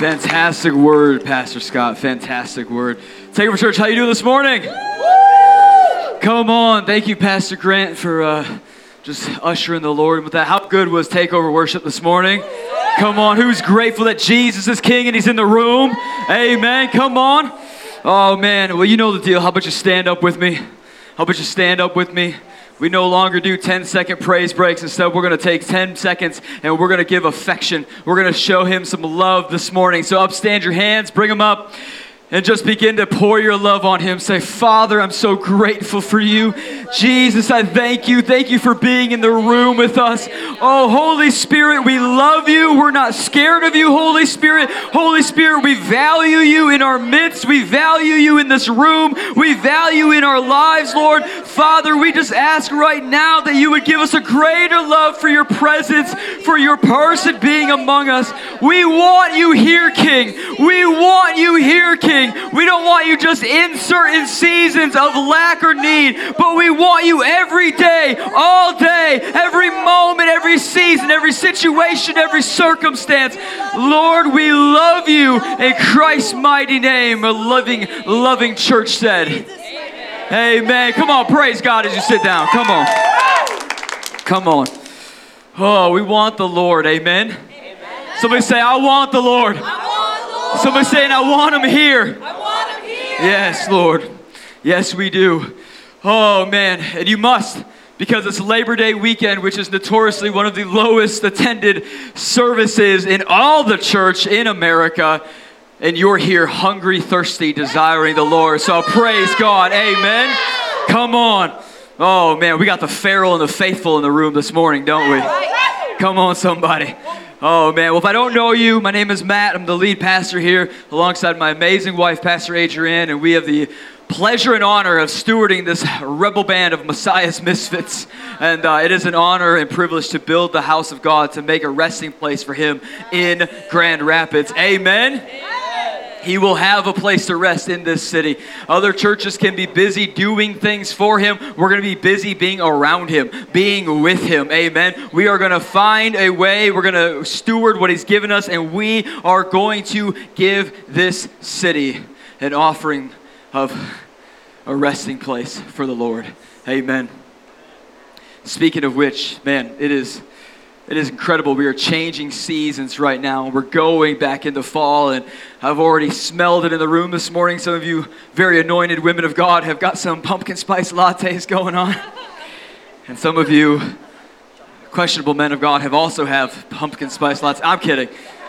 Fantastic word, Pastor Scott. Fantastic word. Take over church. How you doing this morning? Come on. Thank you, Pastor Grant, for uh, just ushering the Lord with that. How good was takeover worship this morning? Come on. Who's grateful that Jesus is King and He's in the room? Amen. Come on. Oh man. Well, you know the deal. How about you stand up with me? How about you stand up with me? We no longer do 10 second praise breaks. Instead, we're going to take 10 seconds and we're going to give affection. We're going to show him some love this morning. So, upstand your hands, bring them up and just begin to pour your love on him. Say, Father, I'm so grateful for you. Jesus, I thank you. Thank you for being in the room with us. Oh, Holy Spirit, we love you. We're not scared of you, Holy Spirit. Holy Spirit, we value you in our midst. We value you in this room. We value in our lives, Lord. Father, we just ask right now that you would give us a greater love for your presence, for your person being among us. We want you here, King. We want you here, King. We don't want you just in certain seasons of lack or need, but we want you every day, all day, every moment, every season, every situation, every circumstance. Lord, we love you in Christ's mighty name. A loving, loving church said. Amen. Come on, praise God as you sit down. Come on. Come on. Oh, we want the Lord. Amen. Somebody say, I want the Lord. Somebody saying, I want him here. I want him here. Yes, Lord. Yes, we do. Oh, man. And you must, because it's Labor Day weekend, which is notoriously one of the lowest attended services in all the church in America. And you're here hungry, thirsty, desiring the Lord. So praise God. Amen. Come on. Oh, man. We got the feral and the faithful in the room this morning, don't we? Come on, somebody. Oh, man. Well, if I don't know you, my name is Matt. I'm the lead pastor here alongside my amazing wife, Pastor Adrienne, and we have the pleasure and honor of stewarding this rebel band of Messiah's misfits. And uh, it is an honor and privilege to build the house of God, to make a resting place for Him in Grand Rapids. Amen. He will have a place to rest in this city. Other churches can be busy doing things for him. We're going to be busy being around him, being with him. Amen. We are going to find a way. We're going to steward what he's given us, and we are going to give this city an offering of a resting place for the Lord. Amen. Speaking of which, man, it is it is incredible. We are changing seasons right now. We're going back into fall, and I've already smelled it in the room this morning. Some of you very anointed women of God have got some pumpkin spice lattes going on. And some of you questionable men of God have also have pumpkin spice lattes. I'm kidding.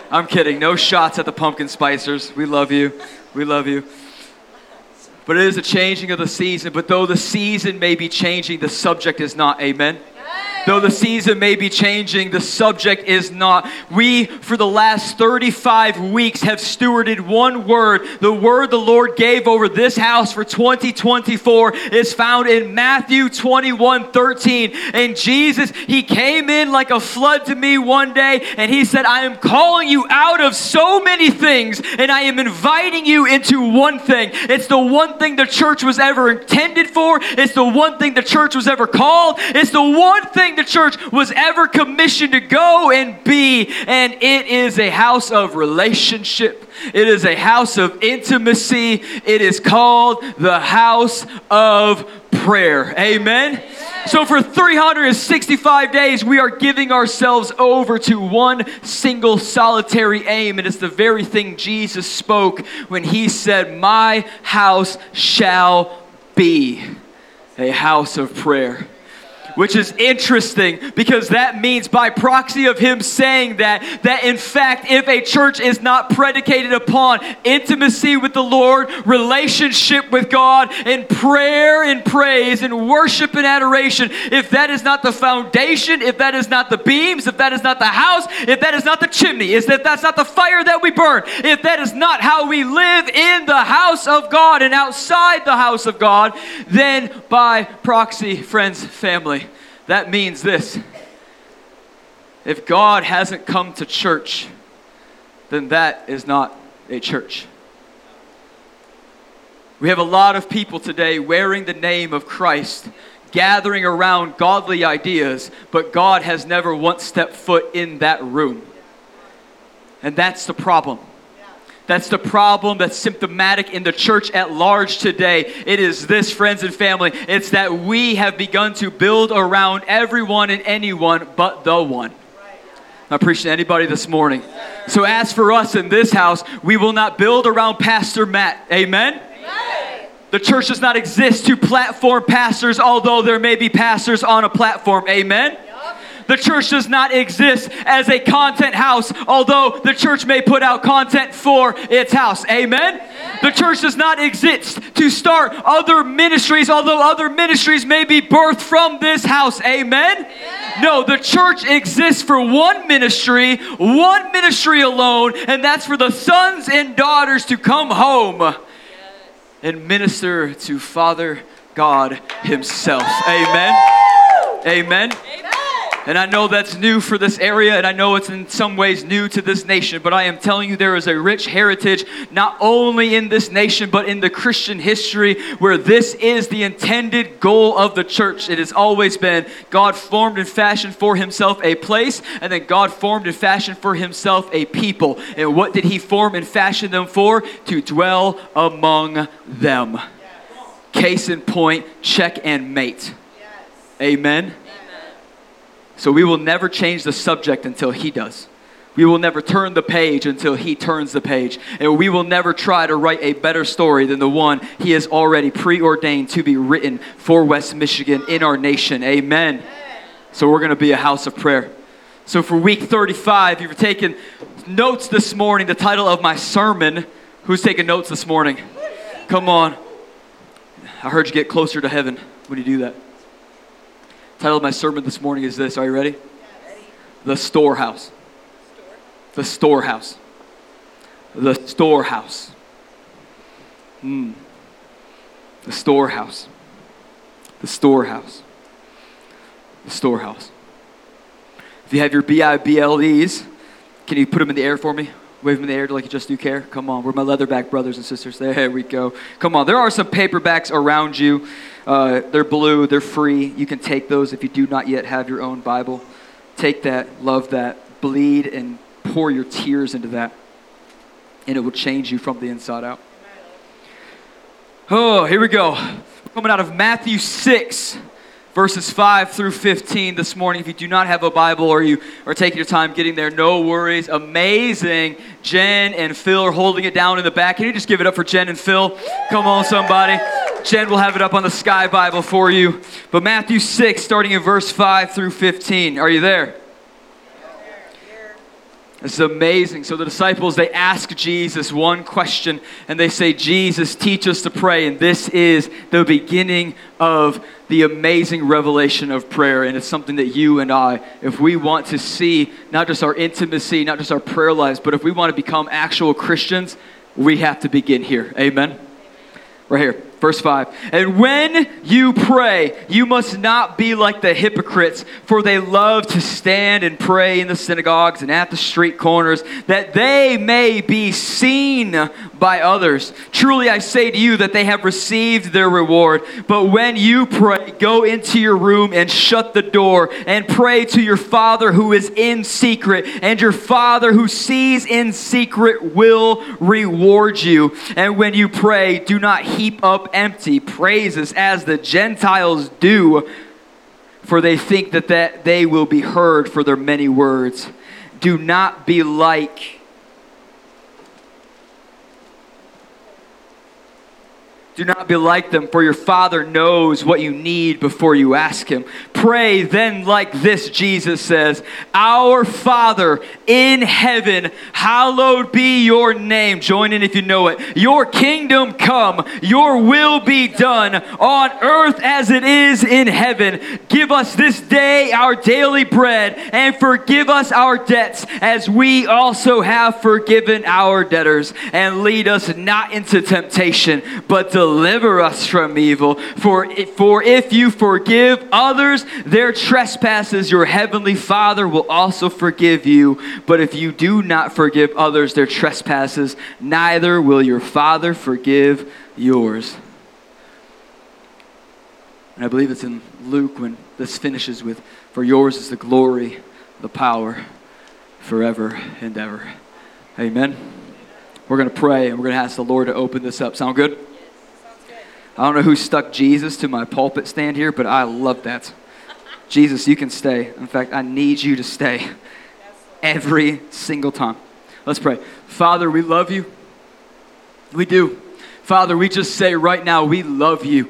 I'm kidding. No shots at the pumpkin spicers. We love you. We love you. But it is a changing of the season. But though the season may be changing, the subject is not. Amen. Though the season may be changing, the subject is not. We, for the last 35 weeks, have stewarded one word. The word the Lord gave over this house for 2024 is found in Matthew 21 13. And Jesus, He came in like a flood to me one day, and He said, I am calling you out of so many things, and I am inviting you into one thing. It's the one thing the church was ever intended for, it's the one thing the church was ever called, it's the one thing the church was ever commissioned to go and be, and it is a house of relationship. It is a house of intimacy. It is called the house of prayer. Amen. So, for 365 days, we are giving ourselves over to one single solitary aim. And it's the very thing Jesus spoke when he said, My house shall be a house of prayer which is interesting because that means by proxy of him saying that that in fact if a church is not predicated upon intimacy with the lord relationship with god and prayer and praise and worship and adoration if that is not the foundation if that is not the beams if that is not the house if that is not the chimney if that's not the fire that we burn if that is not how we live in the house of god and outside the house of god then by proxy friends family that means this if God hasn't come to church, then that is not a church. We have a lot of people today wearing the name of Christ, gathering around godly ideas, but God has never once stepped foot in that room. And that's the problem. That's the problem that's symptomatic in the church at large today. It is this, friends and family. It's that we have begun to build around everyone and anyone but the one. Preaching to anybody this morning. So, as for us in this house, we will not build around Pastor Matt. Amen? The church does not exist to platform pastors, although there may be pastors on a platform. Amen? The church does not exist as a content house, although the church may put out content for its house. Amen? The church does not exist to start other ministries, although other ministries may be birthed from this house. Amen? No, the church exists for one ministry, one ministry alone, and that's for the sons and daughters to come home and minister to Father God Himself. Amen. Amen. And I know that's new for this area, and I know it's in some ways new to this nation, but I am telling you there is a rich heritage, not only in this nation, but in the Christian history, where this is the intended goal of the church. It has always been God formed and fashioned for himself a place, and then God formed and fashioned for himself a people. And what did he form and fashion them for? To dwell among them. Case in point, check and mate. Amen. So we will never change the subject until He does. We will never turn the page until He turns the page. And we will never try to write a better story than the one He has already preordained to be written for West Michigan in our nation. Amen. So we're going to be a house of prayer. So for week 35, if you've taken notes this morning, the title of my sermon, who's taking notes this morning? Come on. I heard you get closer to heaven when you do that. Title of my sermon this morning is this. Are you ready? The storehouse. The storehouse. The storehouse. Hmm. The storehouse. The storehouse. The storehouse. If you have your BIBLEs, can you put them in the air for me? Wave them in the air like you just do care. Come on, we're my leatherback brothers and sisters. There we go. Come on, there are some paperbacks around you. Uh, they're blue, they're free. You can take those if you do not yet have your own Bible. Take that, love that, bleed and pour your tears into that, and it will change you from the inside out. Oh, here we go. Coming out of Matthew 6 verses 5 through 15 this morning. If you do not have a Bible or you are taking your time getting there, no worries. Amazing. Jen and Phil are holding it down in the back. Can you just give it up for Jen and Phil? Come on, somebody. Jen will have it up on the Sky Bible for you. But Matthew 6, starting in verse 5 through 15. Are you there? This is amazing. So the disciples, they ask Jesus one question and they say, Jesus, teach us to pray. And this is the beginning of the amazing revelation of prayer. And it's something that you and I, if we want to see not just our intimacy, not just our prayer lives, but if we want to become actual Christians, we have to begin here. Amen? Right here. Verse 5. And when you pray, you must not be like the hypocrites, for they love to stand and pray in the synagogues and at the street corners, that they may be seen by others. Truly I say to you that they have received their reward. But when you pray, go into your room and shut the door and pray to your Father who is in secret, and your Father who sees in secret will reward you. And when you pray, do not heap up empty praises as the Gentiles do, for they think that, that they will be heard for their many words. Do not be like Do not be like them, for your Father knows what you need before you ask Him. Pray then like this, Jesus says Our Father in heaven, hallowed be your name. Join in if you know it. Your kingdom come, your will be done on earth as it is in heaven. Give us this day our daily bread, and forgive us our debts as we also have forgiven our debtors. And lead us not into temptation, but deliver us from evil. For, for if you forgive others their trespasses, your heavenly Father will also forgive you. But if you do not forgive others their trespasses, neither will your Father forgive yours. And I believe it's in Luke when this finishes with, For yours is the glory, the power, forever and ever. Amen. we're going to pray and we're going to ask the Lord to open this up. Sound good? I don't know who stuck Jesus to my pulpit stand here, but I love that. Jesus, you can stay. In fact, I need you to stay every single time. Let's pray. Father, we love you. We do. Father, we just say right now, we love you.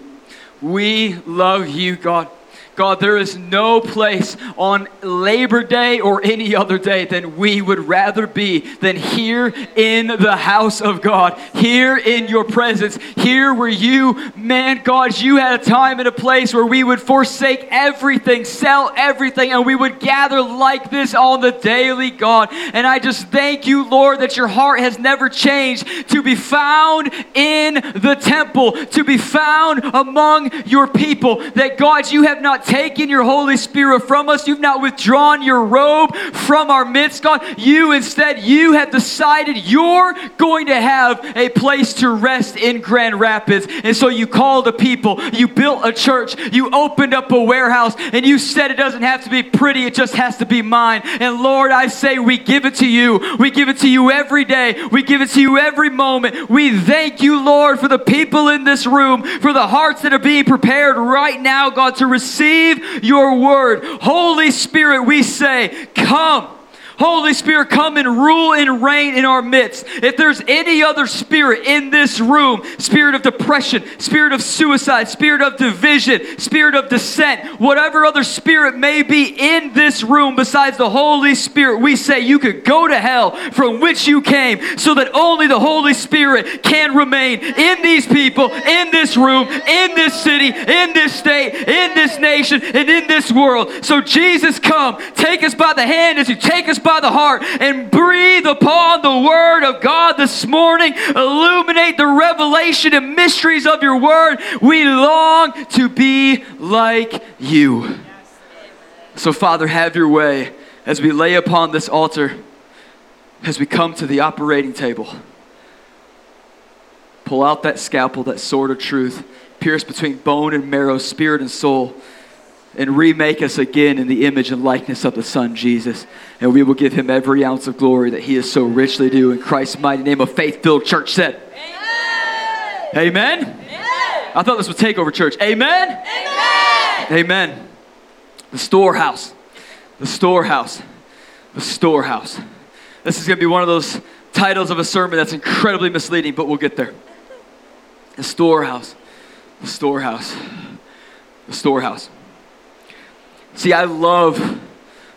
We love you, God. God, there is no place on Labor Day or any other day than we would rather be than here in the house of God, here in your presence, here where you, man, God, you had a time and a place where we would forsake everything, sell everything, and we would gather like this on the daily, God. And I just thank you, Lord, that your heart has never changed to be found in the temple, to be found among your people, that God, you have not taken your Holy Spirit from us. You've not withdrawn your robe from our midst, God. You instead, you have decided you're going to have a place to rest in Grand Rapids. And so you called the people, you built a church, you opened up a warehouse, and you said it doesn't have to be pretty, it just has to be mine. And Lord, I say we give it to you. We give it to you every day. We give it to you every moment. We thank you, Lord, for the people in this room, for the hearts that are being prepared right now, God, to receive receive your word. Holy Spirit, we say, come. Holy Spirit, come and rule and reign in our midst. If there's any other spirit in this room, spirit of depression, spirit of suicide, spirit of division, spirit of dissent, whatever other spirit may be in this room besides the Holy Spirit, we say you could go to hell from which you came so that only the Holy Spirit can remain in these people, in this room, in this city, in this state, in this nation, and in this world. So, Jesus, come. Take us by the hand as you take us by by the heart and breathe upon the word of God this morning. Illuminate the revelation and mysteries of your word. We long to be like you. So, Father, have your way as we lay upon this altar, as we come to the operating table. Pull out that scalpel, that sword of truth, pierce between bone and marrow, spirit and soul and remake us again in the image and likeness of the Son, Jesus. And we will give him every ounce of glory that he is so richly due. In Christ's mighty name, a faith filled church said, Amen. Amen. Amen. I thought this was takeover church. Amen? Amen. Amen. The storehouse. The storehouse. The storehouse. This is going to be one of those titles of a sermon that's incredibly misleading, but we'll get there. The storehouse. The storehouse. The storehouse. See, I love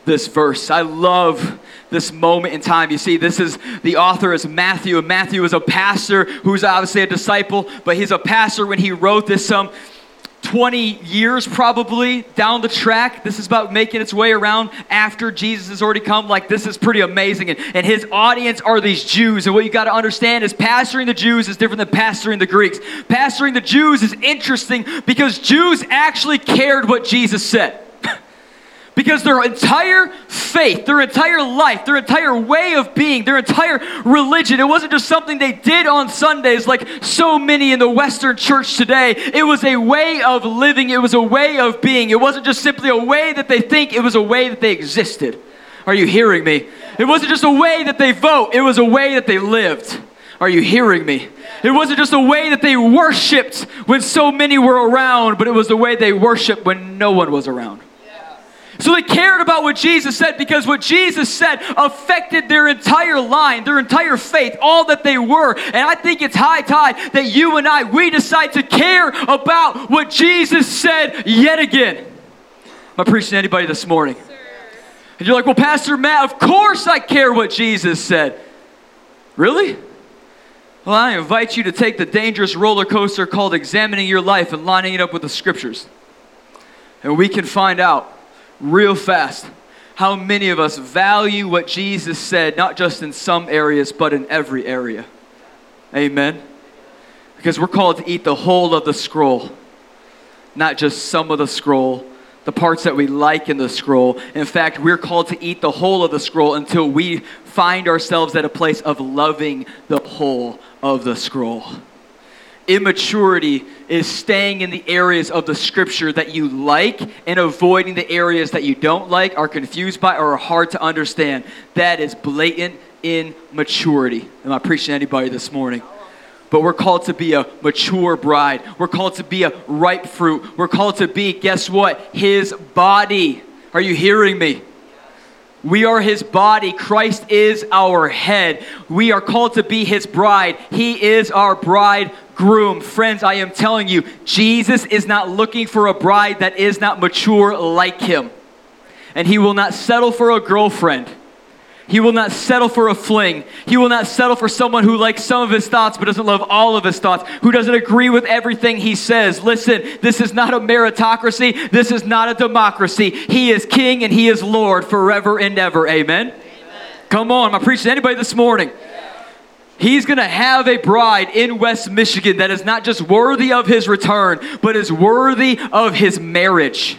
this verse. I love this moment in time. You see, this is the author is Matthew, and Matthew is a pastor who's obviously a disciple, but he's a pastor when he wrote this some 20 years probably down the track. This is about making its way around after Jesus has already come. Like, this is pretty amazing. And, and his audience are these Jews. And what you got to understand is pastoring the Jews is different than pastoring the Greeks. Pastoring the Jews is interesting because Jews actually cared what Jesus said. Because their entire faith, their entire life, their entire way of being, their entire religion, it wasn't just something they did on Sundays like so many in the Western church today. It was a way of living, it was a way of being. It wasn't just simply a way that they think, it was a way that they existed. Are you hearing me? It wasn't just a way that they vote, it was a way that they lived. Are you hearing me? It wasn't just a way that they worshiped when so many were around, but it was the way they worshiped when no one was around. So they cared about what Jesus said because what Jesus said affected their entire line, their entire faith, all that they were. And I think it's high time that you and I, we decide to care about what Jesus said yet again. Am I preaching to anybody this morning? And you're like, well, Pastor Matt, of course I care what Jesus said. Really? Well, I invite you to take the dangerous roller coaster called examining your life and lining it up with the scriptures. And we can find out real fast how many of us value what Jesus said, not just in some areas, but in every area. Amen. Because we're called to eat the whole of the scroll, not just some of the scroll, the parts that we like in the scroll. In fact, we're called to eat the whole of the scroll until we find ourselves at a place of loving the whole of the scroll. Immaturity is staying in the areas of the scripture that you like and avoiding the areas that you don't like, are confused by, or are hard to understand. That is blatant immaturity. Am I preaching to anybody this morning? But we're called to be a mature bride. We're called to be a ripe fruit. We're called to be, guess what? His body. Are you hearing me? We are his body. Christ is our head. We are called to be his bride. He is our bridegroom. Friends, I am telling you, Jesus is not looking for a bride that is not mature like him. And he will not settle for a girlfriend. He will not settle for a fling. He will not settle for someone who likes some of his thoughts but doesn't love all of his thoughts, who doesn't agree with everything he says. Listen, this is not a meritocracy. This is not a democracy. He is king and he is Lord forever and ever. Amen? Amen. Come on, am I preaching to anybody this morning? He's going to have a bride in West Michigan that is not just worthy of his return, but is worthy of his marriage.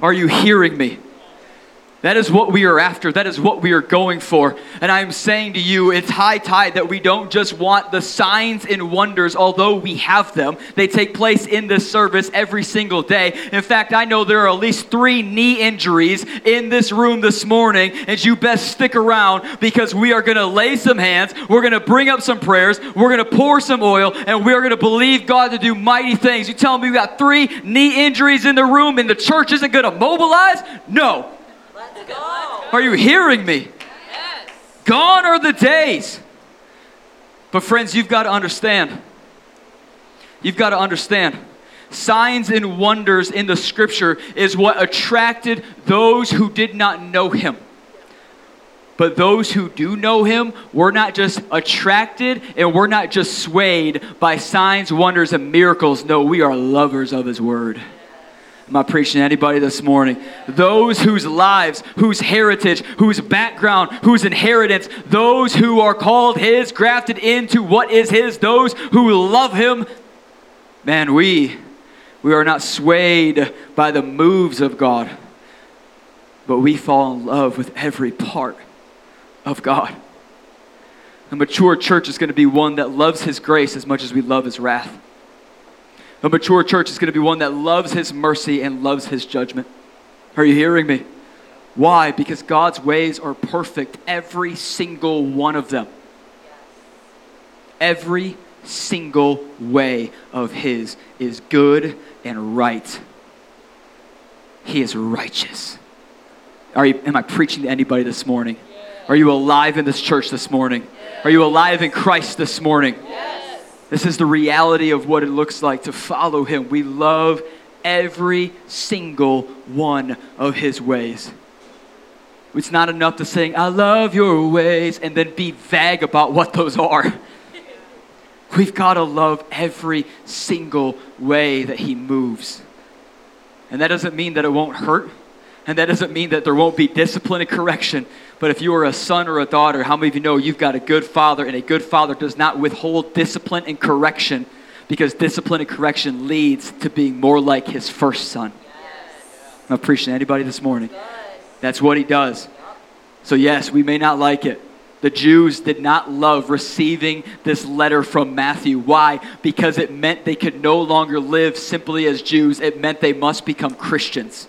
Are you hearing me? That is what we are after. That is what we are going for. And I'm saying to you, it's high tide that we don't just want the signs and wonders, although we have them. They take place in this service every single day. In fact, I know there are at least three knee injuries in this room this morning, and you best stick around because we are going to lay some hands, we're going to bring up some prayers, we're going to pour some oil, and we're going to believe God to do mighty things. You tell me we got three knee injuries in the room and the church isn't going to mobilize? No. Are you hearing me? Yes. Gone are the days. But, friends, you've got to understand. You've got to understand. Signs and wonders in the scripture is what attracted those who did not know him. But those who do know him, we're not just attracted and we're not just swayed by signs, wonders, and miracles. No, we are lovers of his word. Am I preaching to anybody this morning? Those whose lives, whose heritage, whose background, whose inheritance, those who are called His, grafted into what is His, those who love Him, man, we, we are not swayed by the moves of God, but we fall in love with every part of God. A mature church is going to be one that loves His grace as much as we love His wrath. A mature church is going to be one that loves his mercy and loves his judgment. Are you hearing me? Why? Because God's ways are perfect, every single one of them. Every single way of his is good and right. He is righteous. Are you, am I preaching to anybody this morning? Are you alive in this church this morning? Are you alive in Christ this morning? This is the reality of what it looks like to follow him. We love every single one of his ways. It's not enough to sing, I love your ways, and then be vague about what those are. We've got to love every single way that he moves. And that doesn't mean that it won't hurt. And that doesn't mean that there won't be discipline and correction. But if you are a son or a daughter, how many of you know you've got a good father, and a good father does not withhold discipline and correction because discipline and correction leads to being more like his first son? Yes. I'm preaching anybody this morning. That's what he does. So, yes, we may not like it. The Jews did not love receiving this letter from Matthew. Why? Because it meant they could no longer live simply as Jews, it meant they must become Christians.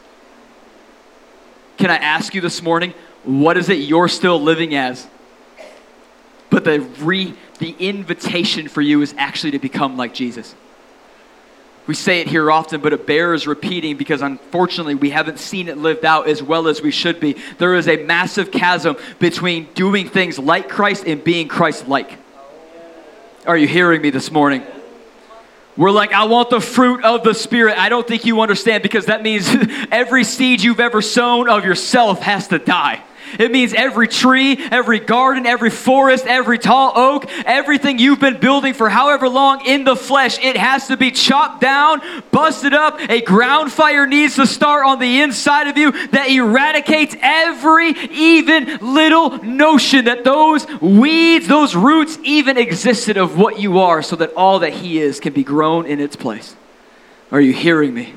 Can I ask you this morning, what is it you're still living as? But the, re, the invitation for you is actually to become like Jesus. We say it here often, but it bears repeating because unfortunately we haven't seen it lived out as well as we should be. There is a massive chasm between doing things like Christ and being Christ like. Are you hearing me this morning? We're like, I want the fruit of the Spirit. I don't think you understand because that means every seed you've ever sown of yourself has to die. It means every tree, every garden, every forest, every tall oak, everything you've been building for however long in the flesh, it has to be chopped down, busted up. A ground fire needs to start on the inside of you that eradicates every even little notion that those weeds, those roots even existed of what you are so that all that He is can be grown in its place. Are you hearing me?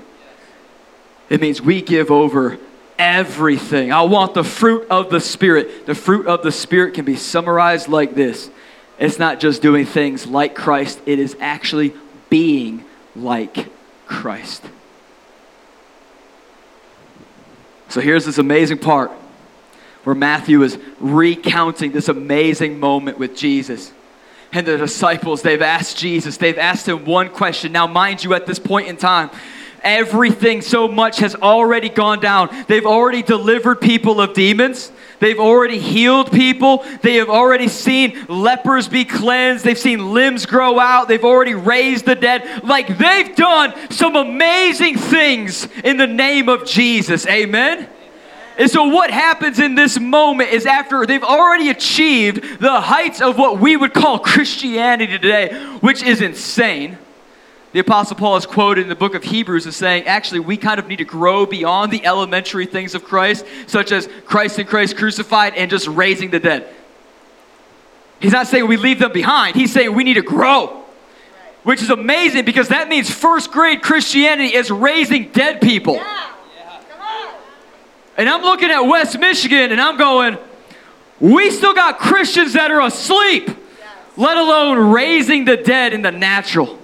It means we give over everything. I want the fruit of the Spirit. The fruit of the Spirit can be summarized like this it's not just doing things like Christ, it is actually being like Christ. So here's this amazing part. where Matthew is recounting this amazing moment with Jesus. And the disciples, they've asked Jesus, they've asked him one question. Now, mind you, at this point in time, everything so much has already gone down. They've already delivered people of demons. They've already healed people. They have already seen lepers be cleansed. They've seen limbs grow out. They've already raised the dead. Like they've done some amazing things in the name of Jesus. Amen. And so, what happens in this moment is after they've already achieved the heights of what we would call Christianity today, which is insane. The Apostle Paul is quoted in the book of Hebrews as saying, actually, we kind of need to grow beyond the elementary things of Christ, such as Christ and Christ crucified and just raising the dead. He's not saying we leave them behind, he's saying we need to grow, which is amazing because that means first grade Christianity is raising dead people. Yeah. And I'm looking at West Michigan and I'm going, we still got Christians that are asleep, yes. let alone raising the dead in the natural.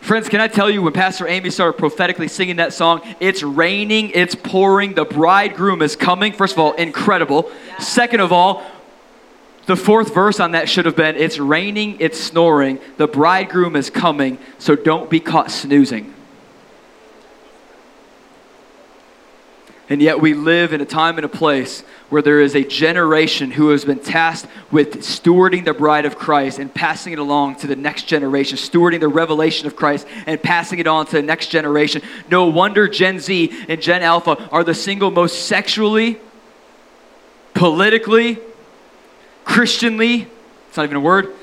Friends, can I tell you when Pastor Amy started prophetically singing that song, it's raining, it's pouring, the bridegroom is coming. First of all, incredible. Second of all, the fourth verse on that should have been, it's raining, it's snoring, the bridegroom is coming, so don't be caught snoozing. And yet we live in a time and a place where there is a generation who has been tasked with stewarding the bride of Christ and passing it along to the next generation, stewarding the revelation of Christ and passing it on to the next generation. No wonder Gen Z and Gen Alpha are the single most sexually, politically, Christianly, it's not even a word,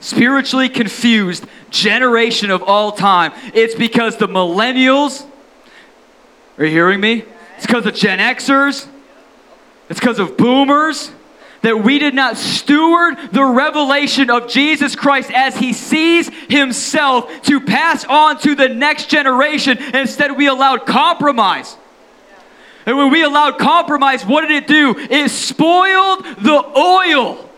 spiritually confused generation of all time. It's because the millennials, are you hearing me? It's because of Gen Xers. It's because of boomers that we did not steward the revelation of Jesus Christ as he sees himself to pass on to the next generation. Instead, we allowed compromise. And when we allowed compromise, what did it do? It spoiled the oil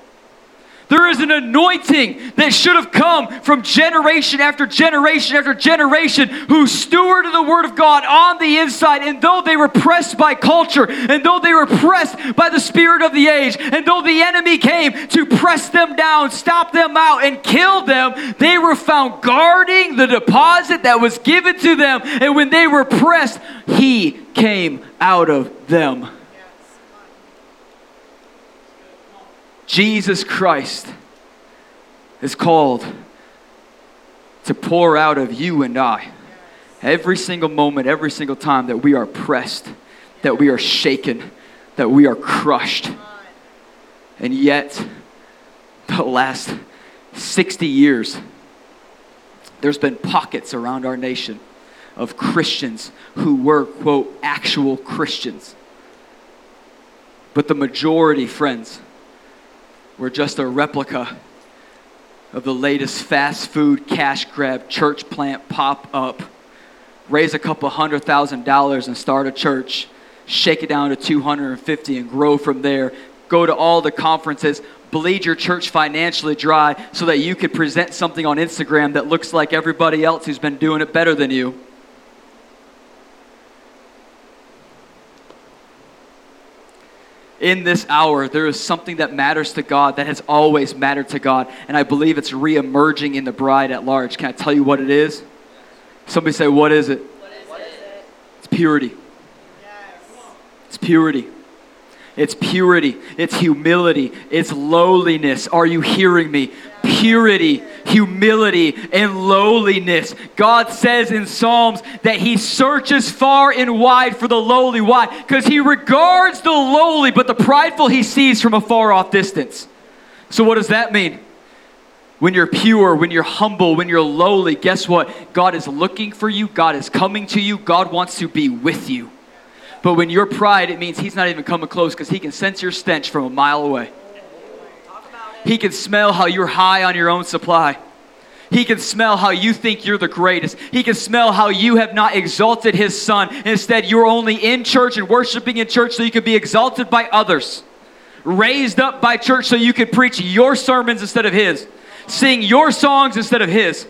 is an anointing that should have come from generation after generation after generation who stewarded the Word of God on the inside. And though they were pressed by culture, and though they were pressed by the spirit of the age, and though the enemy came to press them down, stop them out, and kill them, they were found guarding the deposit that was given to them. And when they were pressed, He came out of them. Jesus Christ is called to pour out of you and I. Every single moment, every single time that we are pressed, that we are shaken, that we are crushed. And yet, the last 60 years, there's been pockets around our nation of Christians who were, quote, actual Christians. But the majority, friends, we're just a replica of the latest fast food cash grab church plant pop up. Raise a couple hundred thousand dollars and start a church. Shake it down to 250 and grow from there. Go to all the conferences, bleed your church financially dry so that you could present something on Instagram that looks like everybody else who's been doing it better than you. In this hour, there is something that matters to God that has always mattered to God. And I believe it's re emerging in the bride at large. Can I tell you what it is? Somebody say, What is it? What is it? It's purity. Yes. It's purity. It's purity. It's humility. It's lowliness. Are you hearing me? Purity, humility, and lowliness. God says in Psalms that He searches far and wide for the lowly. Why? Because He regards the lowly, but the prideful He sees from a far off distance. So, what does that mean? When you're pure, when you're humble, when you're lowly, guess what? God is looking for you, God is coming to you, God wants to be with you. But when you're pride, it means he's not even coming close because he can sense your stench from a mile away. He can smell how you're high on your own supply. He can smell how you think you're the greatest. He can smell how you have not exalted his son. Instead, you're only in church and worshiping in church so you can be exalted by others. Raised up by church so you can preach your sermons instead of his. Sing your songs instead of his.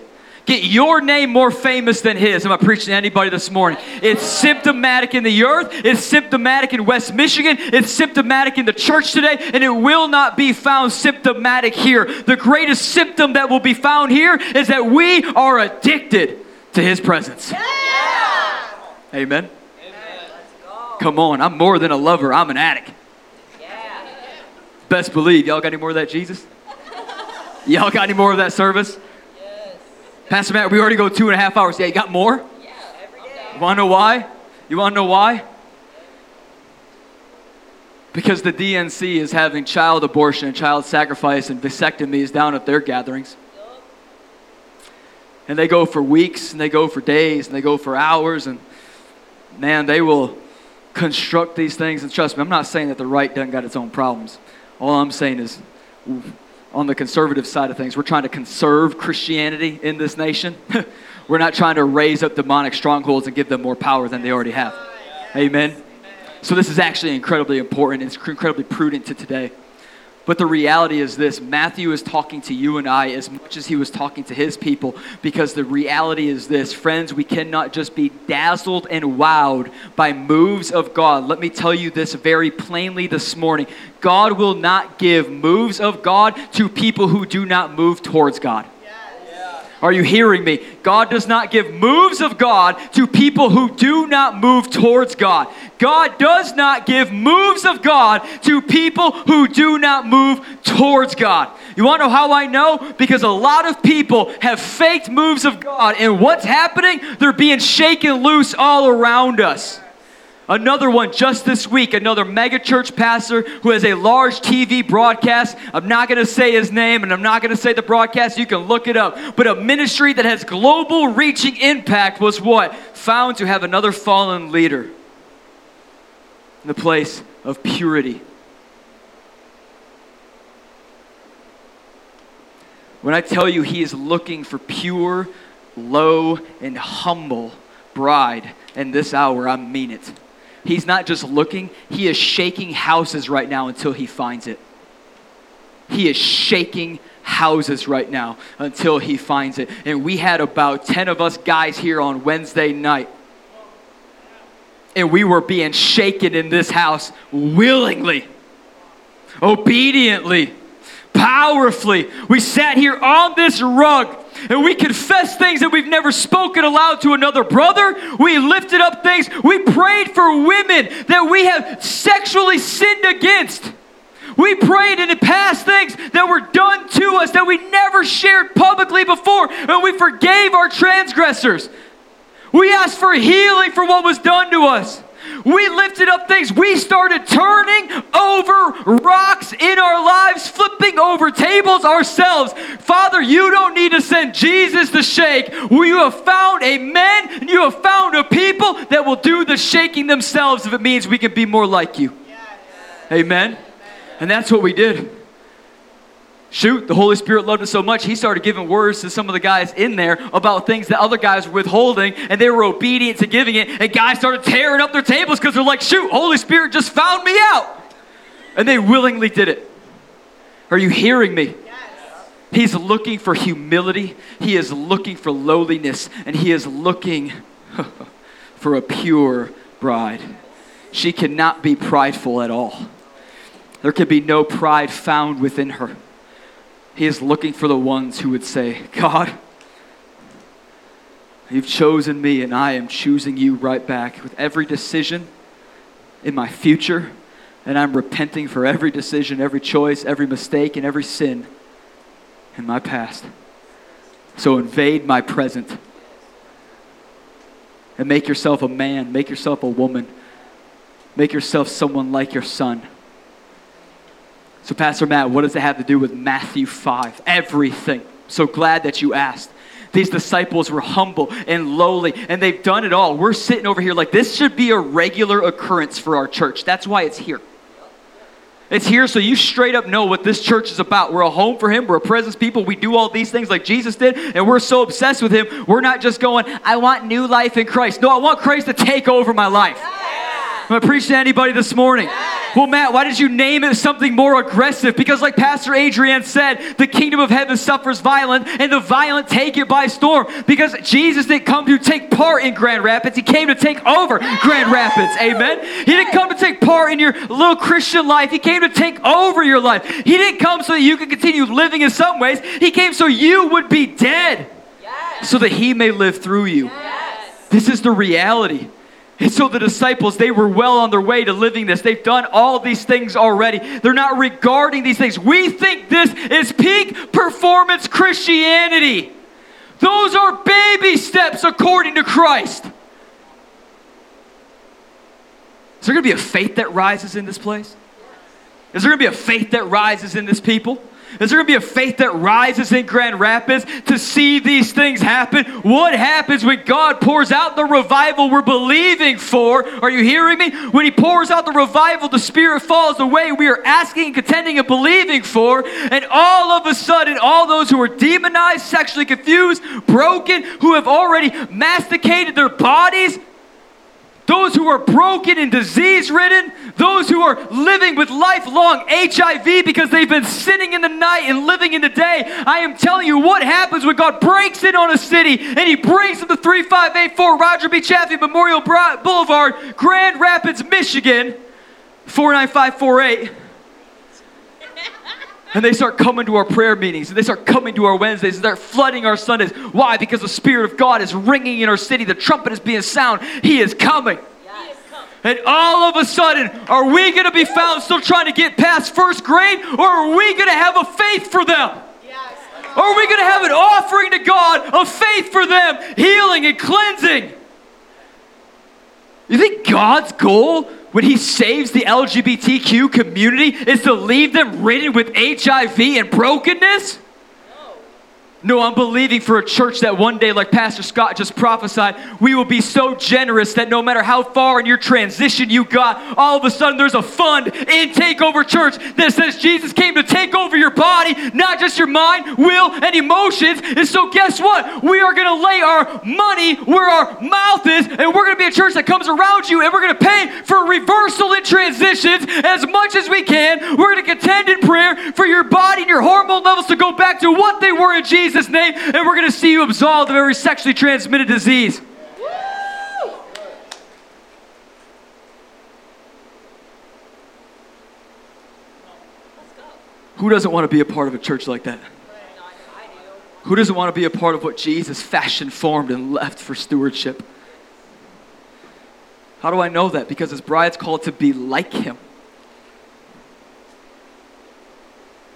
Get your name more famous than his. Am I preaching to anybody this morning? It's symptomatic in the earth. It's symptomatic in West Michigan. It's symptomatic in the church today, and it will not be found symptomatic here. The greatest symptom that will be found here is that we are addicted to his presence. Yeah. Amen. Amen. Come on, I'm more than a lover, I'm an addict. Yeah. Best believe. Y'all got any more of that, Jesus? Y'all got any more of that service? Pastor Matt, we already go two and a half hours. Yeah, you got more? Yeah, every day. You want to know why? You want to know why? Because the DNC is having child abortion and child sacrifice and vasectomies down at their gatherings. And they go for weeks and they go for days and they go for hours and man, they will construct these things. And trust me, I'm not saying that the right doesn't got its own problems. All I'm saying is on the conservative side of things. We're trying to conserve Christianity in this nation. We're not trying to raise up demonic strongholds and give them more power than they already have. Amen. So this is actually incredibly important. It's incredibly prudent to today. But the reality is this Matthew is talking to you and I as much as he was talking to his people because the reality is this friends, we cannot just be dazzled and wowed by moves of God. Let me tell you this very plainly this morning God will not give moves of God to people who do not move towards God. Are you hearing me? God does not give moves of God to people who do not move towards God. God does not give moves of God to people who do not move towards God. You want to know how I know? Because a lot of people have faked moves of God, and what's happening? They're being shaken loose all around us. Another one just this week, another megachurch pastor who has a large TV broadcast. I'm not going to say his name and I'm not going to say the broadcast. You can look it up. But a ministry that has global reaching impact was what? Found to have another fallen leader in the place of purity. When I tell you he is looking for pure, low, and humble bride in this hour, I mean it. He's not just looking, he is shaking houses right now until he finds it. He is shaking houses right now until he finds it. And we had about 10 of us guys here on Wednesday night. And we were being shaken in this house willingly, obediently, powerfully. We sat here on this rug and we confess things that we've never spoken aloud to another brother. We lifted up things. We prayed for women that we have sexually sinned against. We prayed in the past things that were done to us that we never shared publicly before, and we forgave our transgressors. We asked for healing for what was done to us. We lifted up things. We started turning over rocks in our lives, flipping over tables ourselves. Father, you don't need to send Jesus to shake. You have found a man and you have found a people that will do the shaking themselves if it means we can be more like you. Amen. And that's what we did shoot, the Holy Spirit loved us so much, he started giving words to some of the guys in there about things that other guys were withholding, and they were obedient to giving it. And guys started tearing up their tables because they're like, shoot, Holy Spirit just found me out. And they willingly did it. Are you hearing me? Yes. He's looking for humility, he is looking for lowliness, and he is looking for a pure bride. She cannot be prideful at all. There could be no pride found within her. He is looking for the ones who would say, God, you've chosen me and I am choosing you right back with every decision in my future. And I'm repenting for every decision, every choice, every mistake, and every sin in my past. So invade my present and make yourself a man, make yourself a woman, make yourself someone like your son. So, Pastor Matt, what does it have to do with Matthew 5? Everything. So glad that you asked. These disciples were humble and lowly, and they've done it all. We're sitting over here like this should be a regular occurrence for our church. That's why it's here. It's here so you straight up know what this church is about. We're a home for Him, we're a presence people. We do all these things like Jesus did, and we're so obsessed with Him. We're not just going, I want new life in Christ. No, I want Christ to take over my life. Am I preaching to anybody this morning? Well, Matt, why did you name it something more aggressive? Because, like Pastor Adrian said, the kingdom of heaven suffers violence, and the violent take it by storm. Because Jesus didn't come to take part in Grand Rapids, He came to take over Grand Rapids. Amen? He didn't come to take part in your little Christian life, He came to take over your life. He didn't come so that you could continue living in some ways, He came so you would be dead, so that He may live through you. This is the reality. And so the disciples, they were well on their way to living this. They've done all these things already. They're not regarding these things. We think this is peak performance Christianity. Those are baby steps according to Christ. Is there going to be a faith that rises in this place? Is there going to be a faith that rises in this people? Is there going to be a faith that rises in Grand Rapids to see these things happen? What happens when God pours out the revival we're believing for? Are you hearing me? When He pours out the revival, the Spirit falls away. We are asking, and contending, and believing for, and all of a sudden, all those who are demonized, sexually confused, broken, who have already masticated their bodies, those who are broken and disease ridden, those who are living with lifelong HIV because they've been sitting in the night and living in the day. I am telling you what happens when God breaks in on a city and He brings them to 3584 Roger B. Chaffee Memorial Boulevard, Grand Rapids, Michigan, 49548 and they start coming to our prayer meetings and they start coming to our Wednesdays and start flooding our Sundays. Why? Because the Spirit of God is ringing in our city. The trumpet is being sound. He is coming. And all of a sudden, are we going to be found still trying to get past first grade, or are we going to have a faith for them? Yes. Are we going to have an offering to God of faith for them, healing and cleansing? You think God's goal when he saves the LGBTQ community is to leave them ridden with HIV and brokenness? No, I'm believing for a church that one day, like Pastor Scott just prophesied, we will be so generous that no matter how far in your transition you got, all of a sudden there's a fund in Takeover Church that says Jesus came to take over your body, not just your mind, will, and emotions. And so, guess what? We are going to lay our money where our mouth is, and we're going to be a church that comes around you, and we're going to pay for reversal in transitions as much as we can. We're going to contend in prayer for your body and your hormone levels to go back to what they were in Jesus. Jesus' name, and we're going to see you absolved of every sexually transmitted disease. Who doesn't want to be a part of a church like that? Who doesn't want to be a part of what Jesus fashioned, formed, and left for stewardship? How do I know that? Because his bride's called to be like him.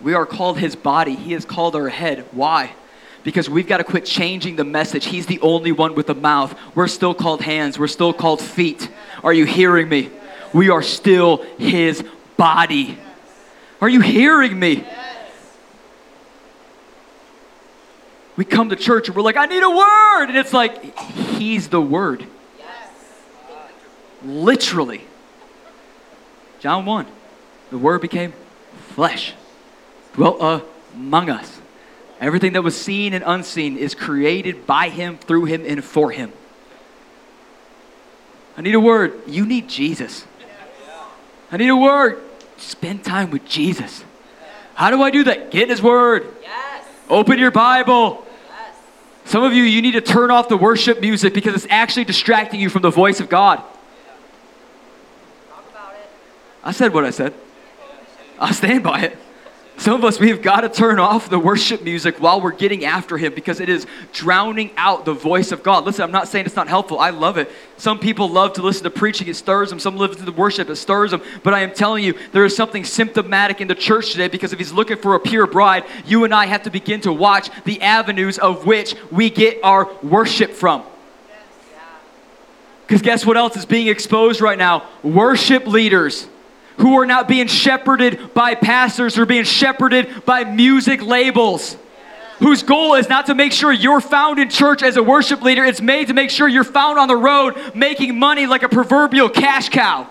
We are called his body. He is called our head. Why? Because we've got to quit changing the message. He's the only one with a mouth. We're still called hands, we're still called feet. Are you hearing me? We are still His body. Are you hearing me? We come to church and we're like, I need a word. And it's like, He's the word. Literally. John 1. The word became flesh, dwelt among us. Everything that was seen and unseen is created by Him, through Him, and for Him. I need a word. You need Jesus. I need a word. Spend time with Jesus. How do I do that? Get in His Word. Yes. Open your Bible. Yes. Some of you, you need to turn off the worship music because it's actually distracting you from the voice of God. I said what I said. I'll stand by it. Some of us, we've got to turn off the worship music while we're getting after Him because it is drowning out the voice of God. Listen, I'm not saying it's not helpful. I love it. Some people love to listen to preaching, it stirs them. Some listen to the worship, it stirs them. But I am telling you, there is something symptomatic in the church today because if He's looking for a pure bride, you and I have to begin to watch the avenues of which we get our worship from. Because guess what else is being exposed right now? Worship leaders who are not being shepherded by pastors, who are being shepherded by music labels. Whose goal is not to make sure you're found in church as a worship leader, it's made to make sure you're found on the road making money like a proverbial cash cow.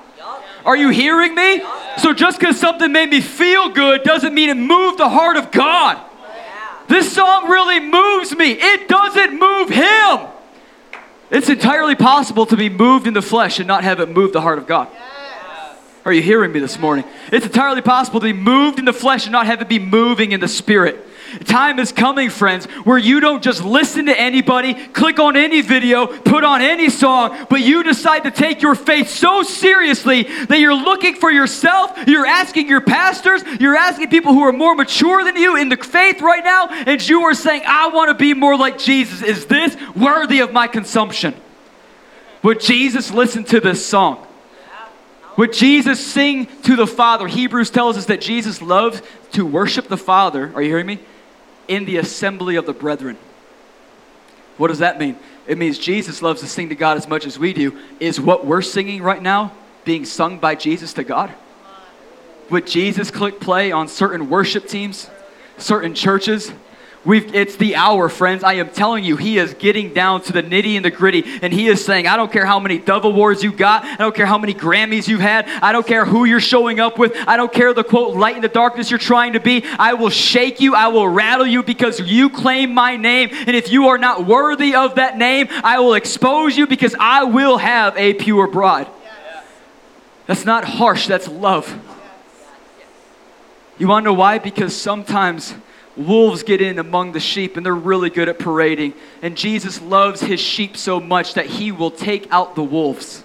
Are you hearing me? So just because something made me feel good doesn't mean it moved the heart of God. This song really moves me. It doesn't move him. It's entirely possible to be moved in the flesh and not have it move the heart of God. Are you hearing me this morning? It's entirely possible to be moved in the flesh and not have it be moving in the spirit. Time is coming, friends, where you don't just listen to anybody, click on any video, put on any song, but you decide to take your faith so seriously that you're looking for yourself, you're asking your pastors, you're asking people who are more mature than you in the faith right now, and you are saying, I want to be more like Jesus. Is this worthy of my consumption? Would Jesus listen to this song? Would Jesus sing to the Father? Hebrews tells us that Jesus loves to worship the Father. Are you hearing me? In the assembly of the brethren. What does that mean? It means Jesus loves to sing to God as much as we do. Is what we're singing right now being sung by Jesus to God? Would Jesus click play on certain worship teams, certain churches? We've, it's the hour, friends. I am telling you, he is getting down to the nitty and the gritty, and he is saying, I don't care how many Dove Awards you got, I don't care how many Grammys you've had, I don't care who you're showing up with, I don't care the quote, light in the darkness you're trying to be. I will shake you, I will rattle you because you claim my name, and if you are not worthy of that name, I will expose you because I will have a pure bride. That's not harsh, that's love. You want to know why? Because sometimes wolves get in among the sheep and they're really good at parading. And Jesus loves his sheep so much that he will take out the wolves.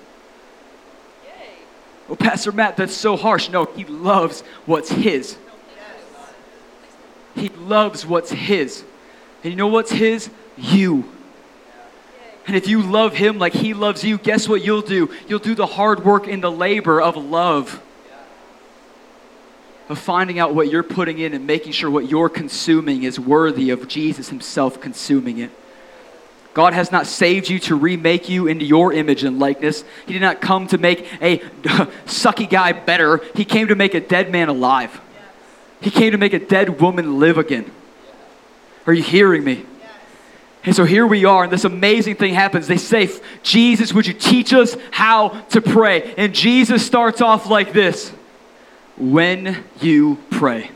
Well, Pastor Matt, that's so harsh. No, he loves what's his. He loves what's his. And you know what's his? You. And if you love him like he loves you, guess what you'll do? You'll do the hard work in the labor of love of finding out what you're putting in and making sure what you're consuming is worthy of Jesus Himself consuming it. God has not saved you to remake you into your image and likeness. He did not come to make a sucky guy better. He came to make a dead man alive. He came to make a dead woman live again. Are you hearing me? And so here we are, and this amazing thing happens. They say, Jesus, would you teach us how to pray? And Jesus starts off like this when you pray.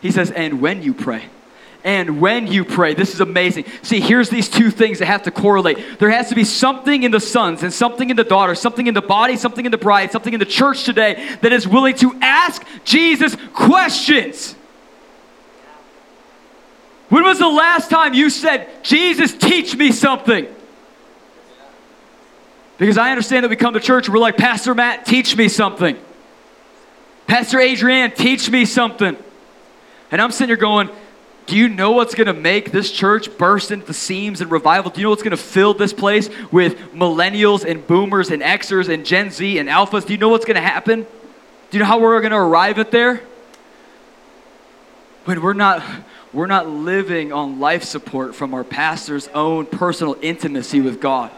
He says, and when you pray. And when you pray, this is amazing. See, here's these two things that have to correlate. There has to be something in the sons and something in the daughters, something in the body, something in the bride, something in the church today that is willing to ask Jesus questions. When was the last time you said, Jesus, teach me something? Because I understand that we come to church and we're like, Pastor Matt, teach me something. Pastor Adrian, teach me something. And I'm sitting here going, do you know what's going to make this church burst into the seams and revival? Do you know what's going to fill this place with millennials and boomers and Xers and Gen Z and alphas? Do you know what's going to happen? Do you know how we're going to arrive at there? When we're not we're not living on life support from our pastor's own personal intimacy with God.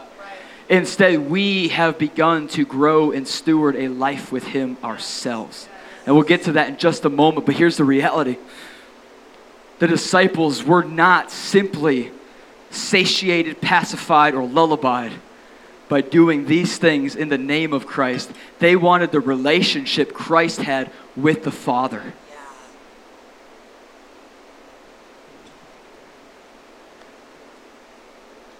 Instead, we have begun to grow and steward a life with him ourselves. And we'll get to that in just a moment, but here's the reality the disciples were not simply satiated, pacified, or lullabied by doing these things in the name of Christ. They wanted the relationship Christ had with the Father.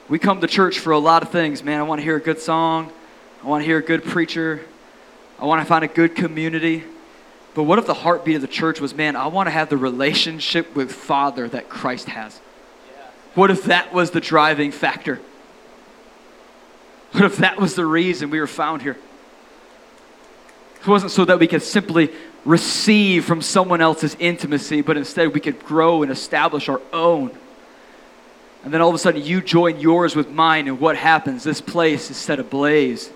We come to church for a lot of things, man. I want to hear a good song. I want to hear a good preacher. I want to find a good community. But what if the heartbeat of the church was, man, I want to have the relationship with Father that Christ has? What if that was the driving factor? What if that was the reason we were found here? It wasn't so that we could simply receive from someone else's intimacy, but instead we could grow and establish our own. And then all of a sudden you join yours with mine, and what happens? This place is set ablaze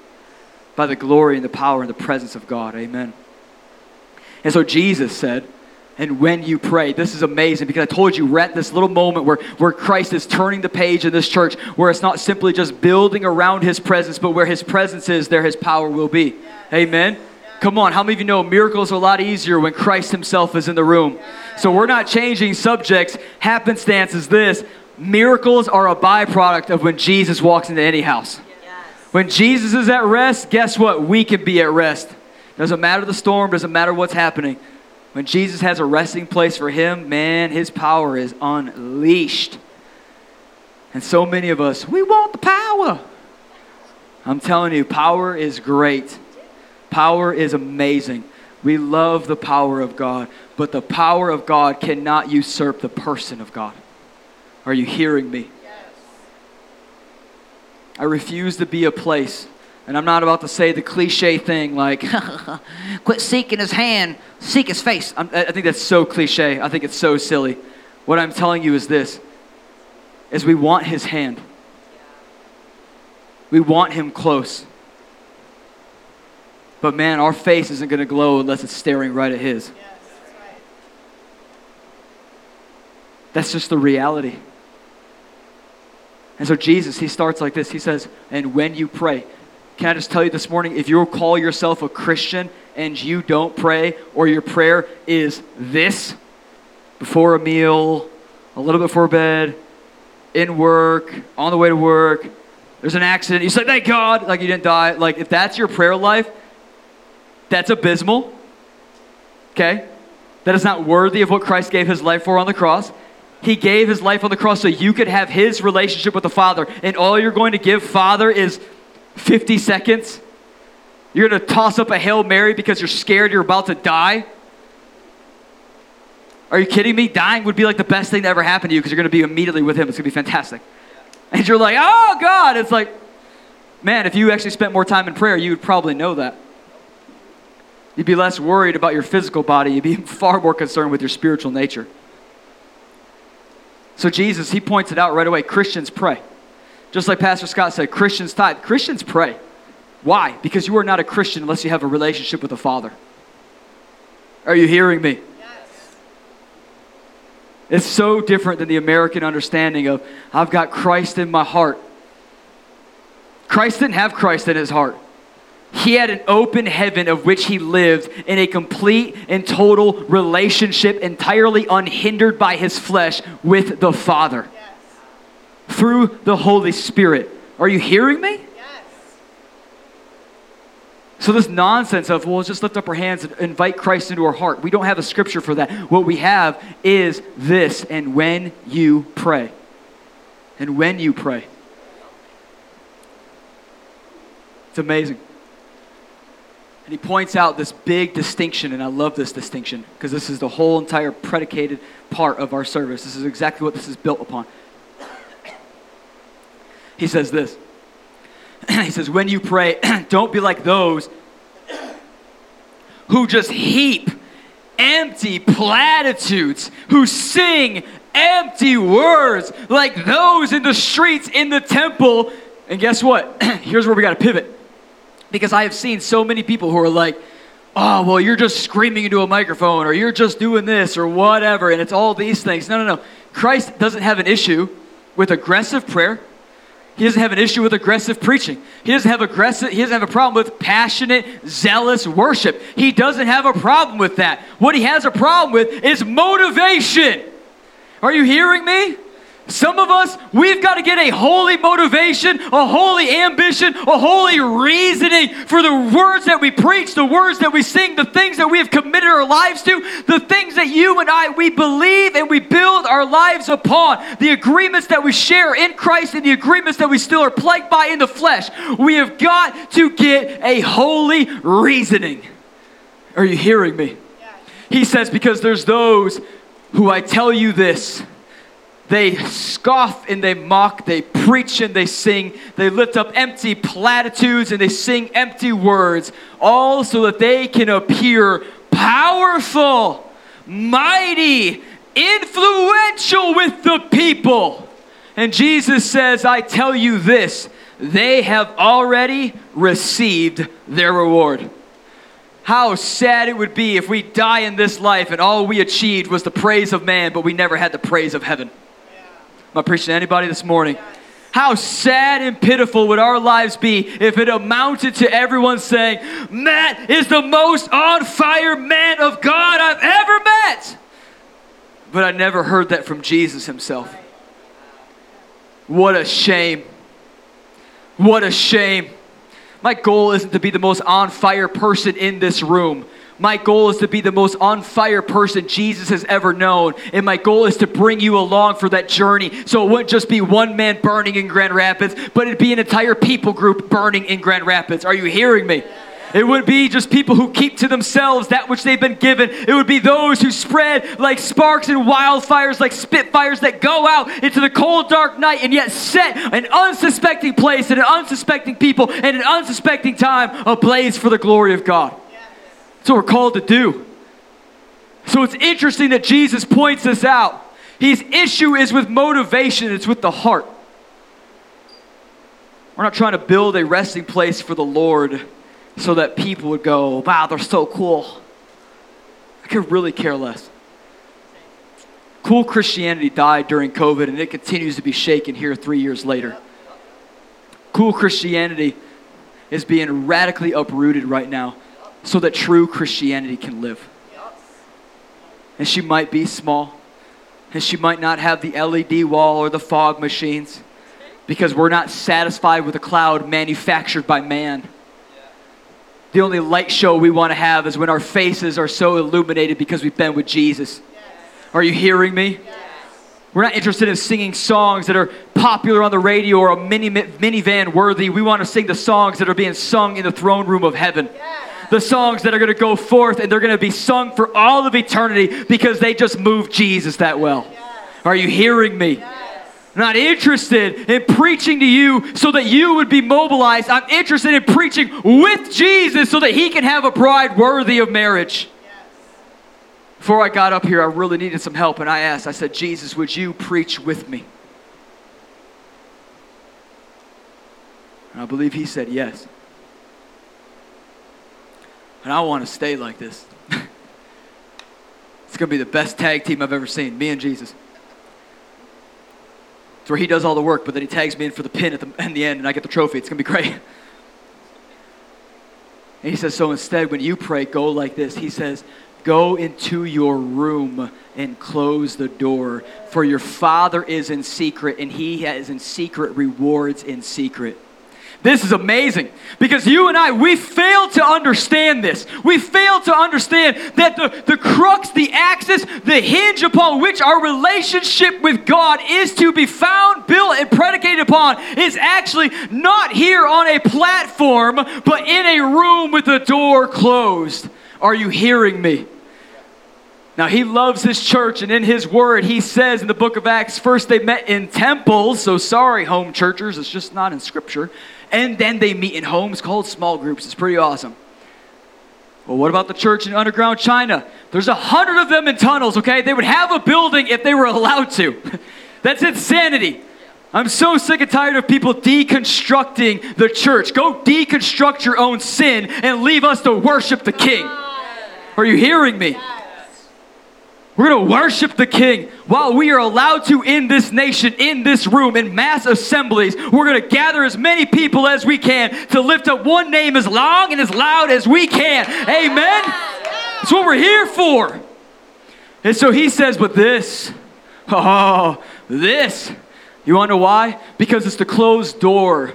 by the glory and the power and the presence of God. Amen. And so Jesus said, and when you pray. This is amazing because I told you we're at this little moment where, where Christ is turning the page in this church, where it's not simply just building around his presence, but where his presence is, there his power will be. Amen. Come on, how many of you know miracles are a lot easier when Christ himself is in the room? So we're not changing subjects. Happenstance is this miracles are a byproduct of when Jesus walks into any house. When Jesus is at rest, guess what? We can be at rest. Doesn't matter the storm, doesn't matter what's happening. When Jesus has a resting place for him, man, his power is unleashed. And so many of us, we want the power. I'm telling you, power is great. Power is amazing. We love the power of God, but the power of God cannot usurp the person of God. Are you hearing me? Yes. I refuse to be a place, and I'm not about to say the cliche thing like, quit seeking his hand, seek his face. I'm, i think that's so cliche. I think it's so silly. What I'm telling you is this is we want his hand. We want him close. But man, our face isn't going to glow unless it's staring right at his. Yes, that's, right. that's just the reality. And so Jesus, he starts like this. He says, and when you pray, can I just tell you this morning, if you call yourself a Christian and you don't pray, or your prayer is this before a meal, a little before bed, in work, on the way to work, there's an accident, you say, thank God, like you didn't die. Like, if that's your prayer life, that's abysmal. Okay? That is not worthy of what Christ gave his life for on the cross. He gave his life on the cross so you could have his relationship with the Father. And all you're going to give Father is 50 seconds. You're going to toss up a Hail Mary because you're scared you're about to die. Are you kidding me? Dying would be like the best thing that ever happened to you because you're going to be immediately with him. It's going to be fantastic. And you're like, oh, God. It's like, man, if you actually spent more time in prayer, you would probably know that. You'd be less worried about your physical body. You'd be far more concerned with your spiritual nature. So, Jesus, he points it out right away Christians pray. Just like Pastor Scott said, Christians tithe. Christians pray. Why? Because you are not a Christian unless you have a relationship with the Father. Are you hearing me? Yes. It's so different than the American understanding of, I've got Christ in my heart. Christ didn't have Christ in his heart. He had an open heaven of which he lived in a complete and total relationship, entirely unhindered by his flesh with the Father. Through the Holy Spirit. Are you hearing me? Yes. So, this nonsense of, well, just lift up our hands and invite Christ into our heart, we don't have a scripture for that. What we have is this, and when you pray. And when you pray. It's amazing. And he points out this big distinction, and I love this distinction because this is the whole entire predicated part of our service. This is exactly what this is built upon. He says this He says, When you pray, don't be like those who just heap empty platitudes, who sing empty words like those in the streets in the temple. And guess what? Here's where we got to pivot because I have seen so many people who are like, oh, well, you're just screaming into a microphone or you're just doing this or whatever, and it's all these things. No, no, no. Christ doesn't have an issue with aggressive prayer. He doesn't have an issue with aggressive preaching. He doesn't have aggressive he doesn't have a problem with passionate, zealous worship. He doesn't have a problem with that. What he has a problem with is motivation. Are you hearing me? Some of us, we've got to get a holy motivation, a holy ambition, a holy reasoning for the words that we preach, the words that we sing, the things that we have committed our lives to, the things that you and I, we believe and we build our lives upon, the agreements that we share in Christ and the agreements that we still are plagued by in the flesh. We have got to get a holy reasoning. Are you hearing me? He says, because there's those who I tell you this they scoff and they mock, they preach and they sing, they lift up empty platitudes and they sing empty words, all so that they can appear powerful, mighty, influential with the people. And Jesus says, I tell you this, they have already received their reward. How sad it would be if we die in this life and all we achieved was the praise of man, but we never had the praise of heaven. Am I preaching to anybody this morning? How sad and pitiful would our lives be if it amounted to everyone saying, Matt is the most on fire man of God I've ever met. But I never heard that from Jesus himself. What a shame. What a shame. My goal isn't to be the most on fire person in this room. My goal is to be the most on fire person Jesus has ever known. And my goal is to bring you along for that journey. So it wouldn't just be one man burning in Grand Rapids, but it'd be an entire people group burning in Grand Rapids. Are you hearing me? It would be just people who keep to themselves that which they've been given. It would be those who spread like sparks and wildfires, like spitfires that go out into the cold, dark night and yet set an unsuspecting place and an unsuspecting people and an unsuspecting time ablaze for the glory of God. That's what we're called to do. So it's interesting that Jesus points this out. His issue is with motivation, it's with the heart. We're not trying to build a resting place for the Lord so that people would go, wow, they're so cool. I could really care less. Cool Christianity died during COVID and it continues to be shaken here three years later. Cool Christianity is being radically uprooted right now so that true Christianity can live. And she might be small, and she might not have the LED wall or the fog machines because we're not satisfied with a cloud manufactured by man. The only light show we want to have is when our faces are so illuminated because we've been with Jesus. Are you hearing me? We're not interested in singing songs that are popular on the radio or a mini, minivan worthy. We want to sing the songs that are being sung in the throne room of heaven. The songs that are going to go forth and they're going to be sung for all of eternity because they just move Jesus that well. Are you hearing me? I'm not interested in preaching to you so that you would be mobilized. I'm interested in preaching with Jesus so that he can have a bride worthy of marriage. Before I got up here, I really needed some help, and I asked, I said, Jesus, would you preach with me? And I believe he said yes. And I want to stay like this. it's going to be the best tag team I've ever seen, me and Jesus. It's where he does all the work, but then he tags me in for the pin at the, in the end, and I get the trophy. It's going to be great. And he says, So instead, when you pray, go like this. He says, Go into your room and close the door, for your Father is in secret, and He has in secret rewards in secret. This is amazing because you and I, we fail to understand this. We fail to understand that the, the crux, the axis, the hinge upon which our relationship with God is to be found, built, and predicated upon is actually not here on a platform, but in a room with the door closed. Are you hearing me? Now, he loves his church, and in his word, he says in the book of Acts, first they met in temples, so sorry, home churchers, it's just not in scripture. And then they meet in homes called small groups. It's pretty awesome. Well, what about the church in underground China? There's a hundred of them in tunnels, okay? They would have a building if they were allowed to. That's insanity. I'm so sick and tired of people deconstructing the church. Go deconstruct your own sin and leave us to worship the King. Are you hearing me? We're going to worship the King while we are allowed to in this nation, in this room, in mass assemblies. We're going to gather as many people as we can to lift up one name as long and as loud as we can. Amen? That's what we're here for. And so he says, but this, oh, this, you want to know why? Because it's the closed door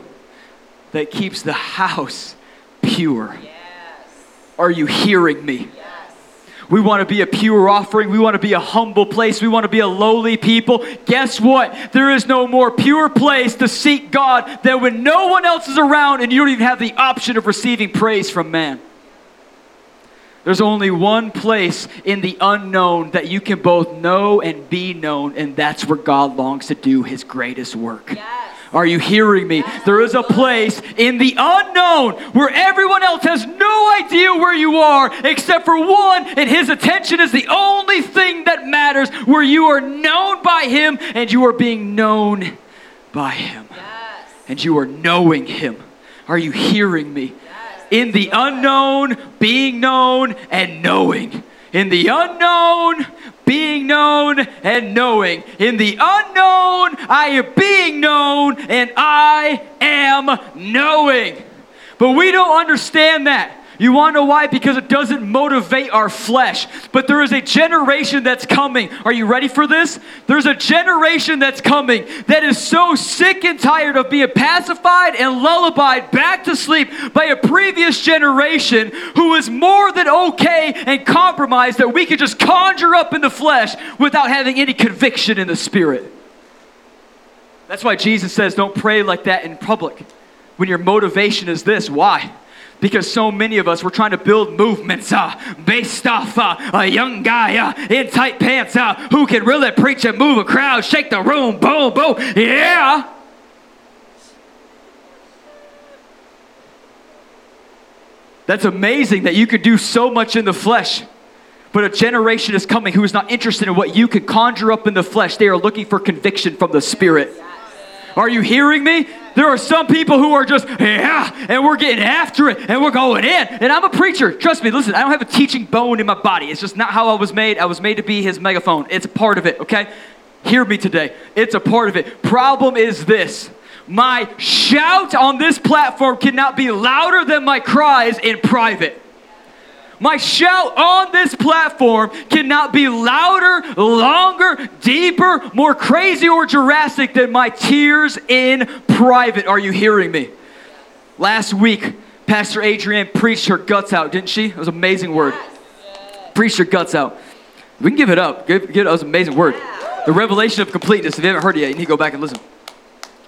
that keeps the house pure. Yes. Are you hearing me? Yes. We want to be a pure offering. We want to be a humble place. We want to be a lowly people. Guess what? There is no more pure place to seek God than when no one else is around and you don't even have the option of receiving praise from man. There's only one place in the unknown that you can both know and be known, and that's where God longs to do his greatest work. Yes. Are you hearing me? There is a place in the unknown where everyone else has no idea where you are except for one, and his attention is the only thing that matters, where you are known by him and you are being known by him. Yes. And you are knowing him. Are you hearing me? Yes. In the unknown, being known and knowing. In the unknown, being known and knowing. In the unknown, I am being known and I am knowing. But we don't understand that. You want to know why? Because it doesn't motivate our flesh. But there is a generation that's coming. Are you ready for this? There's a generation that's coming that is so sick and tired of being pacified and lullabied back to sleep by a previous generation who is more than okay and compromised that we could just conjure up in the flesh without having any conviction in the spirit. That's why Jesus says, don't pray like that in public when your motivation is this. Why? Because so many of us we're trying to build movements uh, based off uh, a young guy uh, in tight pants uh, who can really preach and move a crowd, shake the room, boom, boom, yeah. That's amazing that you could do so much in the flesh. But a generation is coming who is not interested in what you can conjure up in the flesh. They are looking for conviction from the Spirit. Are you hearing me? There are some people who are just, yeah, and we're getting after it and we're going in. And I'm a preacher. Trust me, listen, I don't have a teaching bone in my body. It's just not how I was made. I was made to be his megaphone. It's a part of it, okay? Hear me today. It's a part of it. Problem is this my shout on this platform cannot be louder than my cries in private. My shout on this platform cannot be louder, longer, deeper, more crazy or Jurassic than my tears in private. Are you hearing me? Last week, Pastor Adrienne preached her guts out, didn't she? It was an amazing word. Preached her guts out. We can give it up. Give, give it, that was an amazing word. The revelation of completeness. If you haven't heard it yet, you need to go back and listen.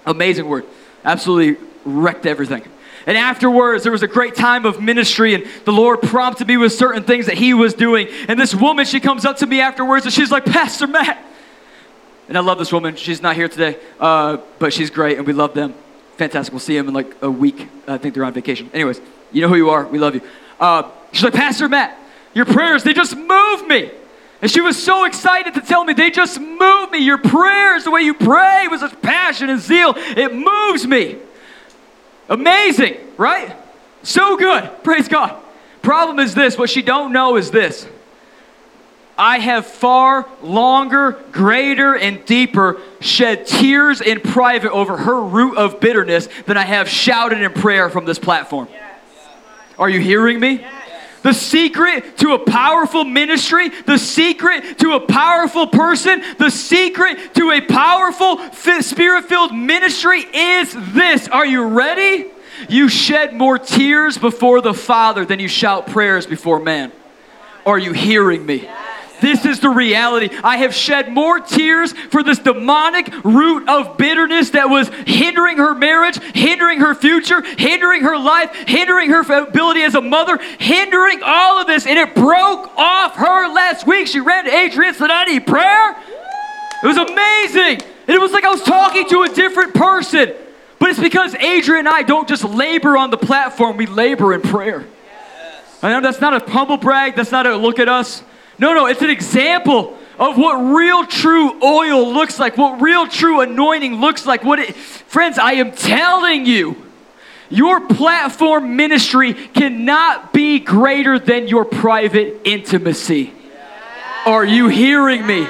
Amazing word. Absolutely wrecked everything. And afterwards, there was a great time of ministry, and the Lord prompted me with certain things that He was doing. And this woman, she comes up to me afterwards, and she's like, Pastor Matt. And I love this woman. She's not here today, uh, but she's great, and we love them. Fantastic. We'll see them in like a week. I think they're on vacation. Anyways, you know who you are. We love you. Uh, she's like, Pastor Matt, your prayers, they just move me. And she was so excited to tell me, they just move me. Your prayers, the way you pray with such passion and zeal, it moves me. Amazing, right? So good. Praise God. Problem is this what she don't know is this. I have far longer, greater, and deeper shed tears in private over her root of bitterness than I have shouted in prayer from this platform. Yes. Are you hearing me? Yes. The secret to a powerful ministry, the secret to a powerful person, the secret to a powerful spirit filled ministry is this. Are you ready? You shed more tears before the Father than you shout prayers before man. Are you hearing me? This is the reality. I have shed more tears for this demonic root of bitterness that was hindering her marriage, hindering her future, hindering her life, hindering her ability as a mother, hindering all of this. And it broke off her last week. She ran to Adrienne said, I need prayer. It was amazing. And it was like I was talking to a different person. But it's because Adrian and I don't just labor on the platform, we labor in prayer. Yes. I know that's not a humble brag, that's not a look at us. No, no, it's an example of what real true oil looks like, what real true anointing looks like. What it, friends, I am telling you, your platform ministry cannot be greater than your private intimacy. Are you hearing me?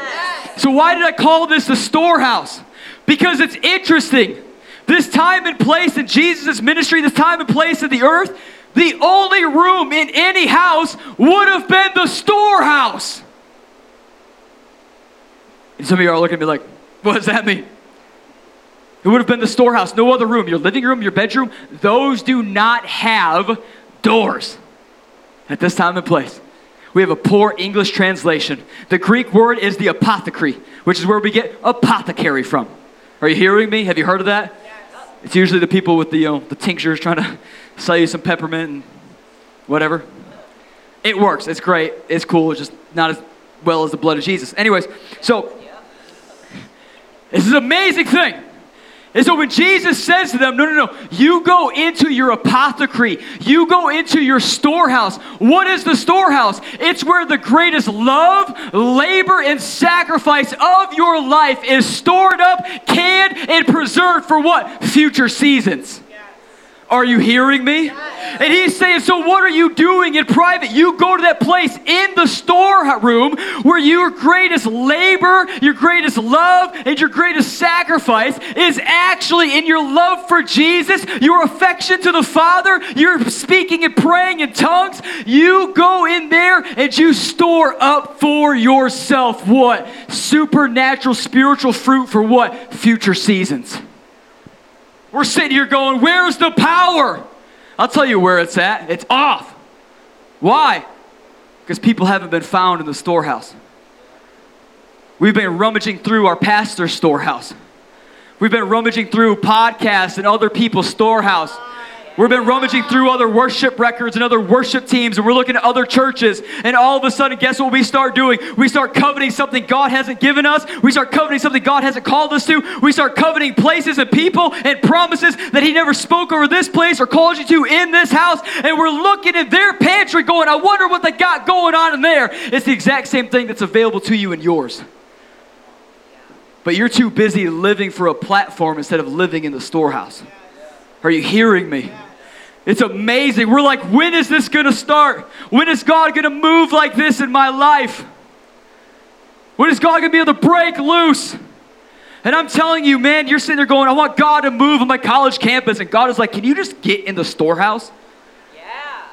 So, why did I call this the storehouse? Because it's interesting. This time and place in Jesus' ministry, this time and place in the earth, the only room in any house would have been the storehouse. And some of you are looking at me like, what does that mean? It would have been the storehouse, no other room. Your living room, your bedroom, those do not have doors at this time and place. We have a poor English translation. The Greek word is the apothecary, which is where we get apothecary from. Are you hearing me? Have you heard of that? Yes. It's usually the people with the, you know, the tinctures trying to sell you some peppermint and whatever. It works. It's great. It's cool. It's just not as well as the blood of Jesus. Anyways, so this is an amazing thing. And so when Jesus says to them, no, no, no, you go into your apothecary, you go into your storehouse. What is the storehouse? It's where the greatest love, labor, and sacrifice of your life is stored up, canned, and preserved for what? Future seasons. Are you hearing me? And he's saying, So what are you doing in private? You go to that place in the storeroom where your greatest labor, your greatest love, and your greatest sacrifice is actually in your love for Jesus, your affection to the Father, you're speaking and praying in tongues. You go in there and you store up for yourself what? Supernatural spiritual fruit for what? Future seasons. We're sitting here going, Where's the power? I'll tell you where it's at. It's off. Why? Because people haven't been found in the storehouse. We've been rummaging through our pastor's storehouse. We've been rummaging through podcasts and other people's storehouse. We've been rummaging through other worship records and other worship teams, and we're looking at other churches. And all of a sudden, guess what we start doing? We start coveting something God hasn't given us. We start coveting something God hasn't called us to. We start coveting places and people and promises that He never spoke over this place or called you to in this house. And we're looking in their pantry going, I wonder what they got going on in there. It's the exact same thing that's available to you in yours. But you're too busy living for a platform instead of living in the storehouse. Are you hearing me? It's amazing. We're like, when is this going to start? When is God going to move like this in my life? When is God going to be able to break loose? And I'm telling you, man, you're sitting there going, I want God to move on my college campus. And God is like, can you just get in the storehouse? Yeah.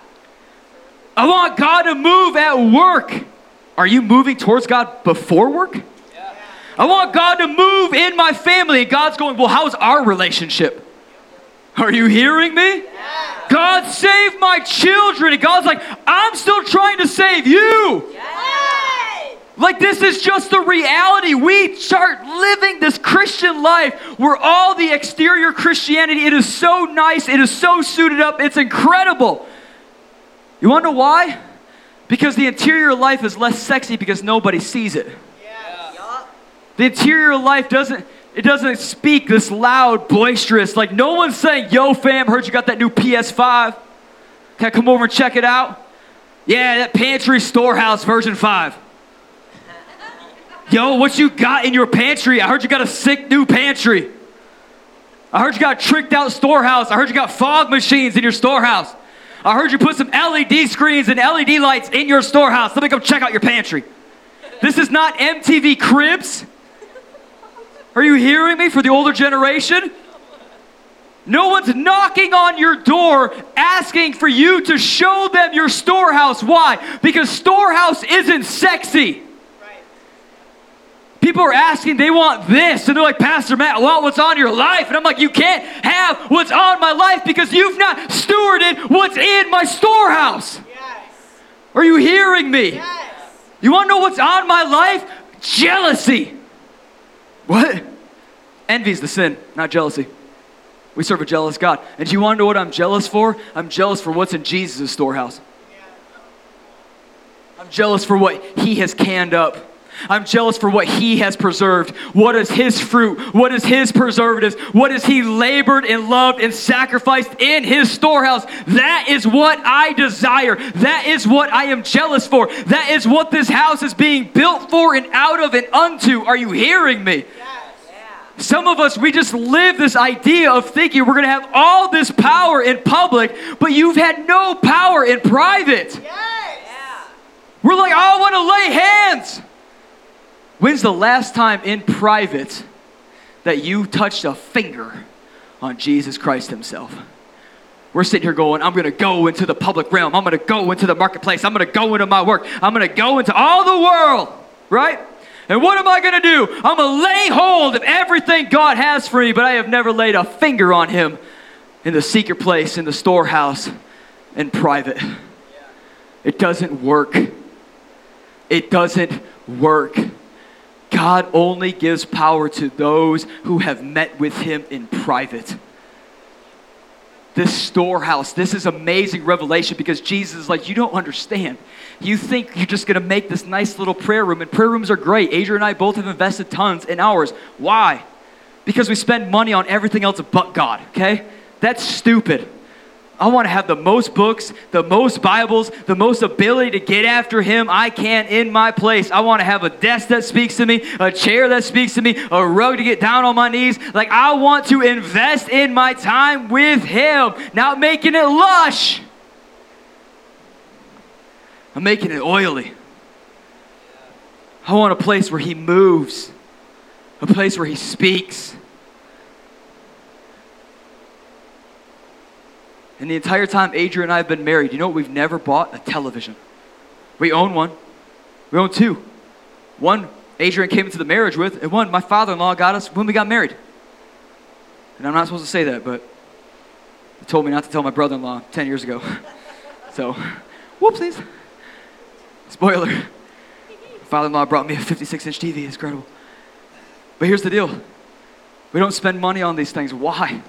I want God to move at work. Are you moving towards God before work? Yeah. I want God to move in my family. And God's going, well, how's our relationship? Are you hearing me? Yeah. God save my children. And God's like, I'm still trying to save you. Yes. Like, this is just the reality. We start living this Christian life where all the exterior Christianity, it is so nice, it is so suited up, it's incredible. You wonder why? Because the interior life is less sexy because nobody sees it. Yup. The interior life doesn't it doesn't speak this loud, boisterous. Like no one's saying, "Yo, fam, heard you got that new PS5. Can I come over and check it out?" Yeah, that pantry storehouse version five. Yo, what you got in your pantry? I heard you got a sick new pantry. I heard you got tricked out storehouse. I heard you got fog machines in your storehouse. I heard you put some LED screens and LED lights in your storehouse. Let me come check out your pantry. This is not MTV Cribs. Are you hearing me for the older generation? No one's knocking on your door asking for you to show them your storehouse. Why? Because storehouse isn't sexy. People are asking, they want this. And they're like, Pastor Matt, I want what's on your life. And I'm like, you can't have what's on my life because you've not stewarded what's in my storehouse. Yes. Are you hearing me? Yes. You want to know what's on my life? Jealousy. What? Envy's the sin, not jealousy. We serve a jealous God. And do you want to know what I'm jealous for? I'm jealous for what's in Jesus' storehouse. I'm jealous for what He has canned up. I'm jealous for what He has preserved. What is His fruit? What is His preservatives? What is He labored and loved and sacrificed in His storehouse? That is what I desire. That is what I am jealous for. That is what this house is being built for and out of and unto. Are you hearing me? Yes. Some of us, we just live this idea of thinking we're going to have all this power in public, but you've had no power in private. Yes. Yeah. We're like, I want to lay hands. When's the last time in private that you touched a finger on Jesus Christ Himself? We're sitting here going, I'm going to go into the public realm. I'm going to go into the marketplace. I'm going to go into my work. I'm going to go into all the world, right? And what am I going to do? I'm going to lay hold of everything God has for me, but I have never laid a finger on Him in the secret place, in the storehouse, in private. It doesn't work. It doesn't work. God only gives power to those who have met with Him in private. This storehouse, this is amazing revelation because Jesus is like, you don't understand. You think you're just gonna make this nice little prayer room, and prayer rooms are great. Adrian and I both have invested tons in ours. Why? Because we spend money on everything else but God, okay? That's stupid. I want to have the most books, the most Bibles, the most ability to get after Him I can in my place. I want to have a desk that speaks to me, a chair that speaks to me, a rug to get down on my knees. Like, I want to invest in my time with Him, not making it lush. I'm making it oily. I want a place where He moves, a place where He speaks. And the entire time Adrian and I have been married, you know what? We've never bought a television. We own one. We own two. One Adrian came into the marriage with, and one my father in law got us when we got married. And I'm not supposed to say that, but he told me not to tell my brother in law 10 years ago. so, whoopsies. Spoiler. Father in law brought me a 56 inch TV. It's incredible. But here's the deal we don't spend money on these things. Why?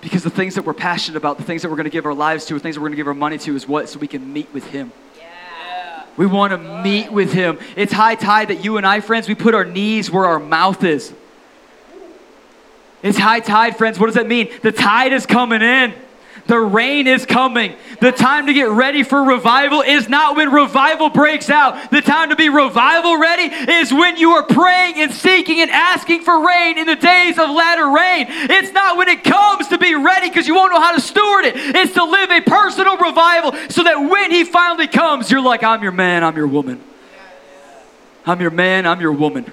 Because the things that we're passionate about, the things that we're going to give our lives to, the things that we're going to give our money to is what? So we can meet with Him. Yeah. We want to meet with Him. It's high tide that you and I, friends, we put our knees where our mouth is. It's high tide, friends. What does that mean? The tide is coming in. The rain is coming. The time to get ready for revival is not when revival breaks out. The time to be revival ready is when you are praying and seeking and asking for rain in the days of latter rain. It's not when it comes to be ready because you won't know how to steward it. It's to live a personal revival so that when he finally comes, you're like, I'm your man, I'm your woman. I'm your man, I'm your woman.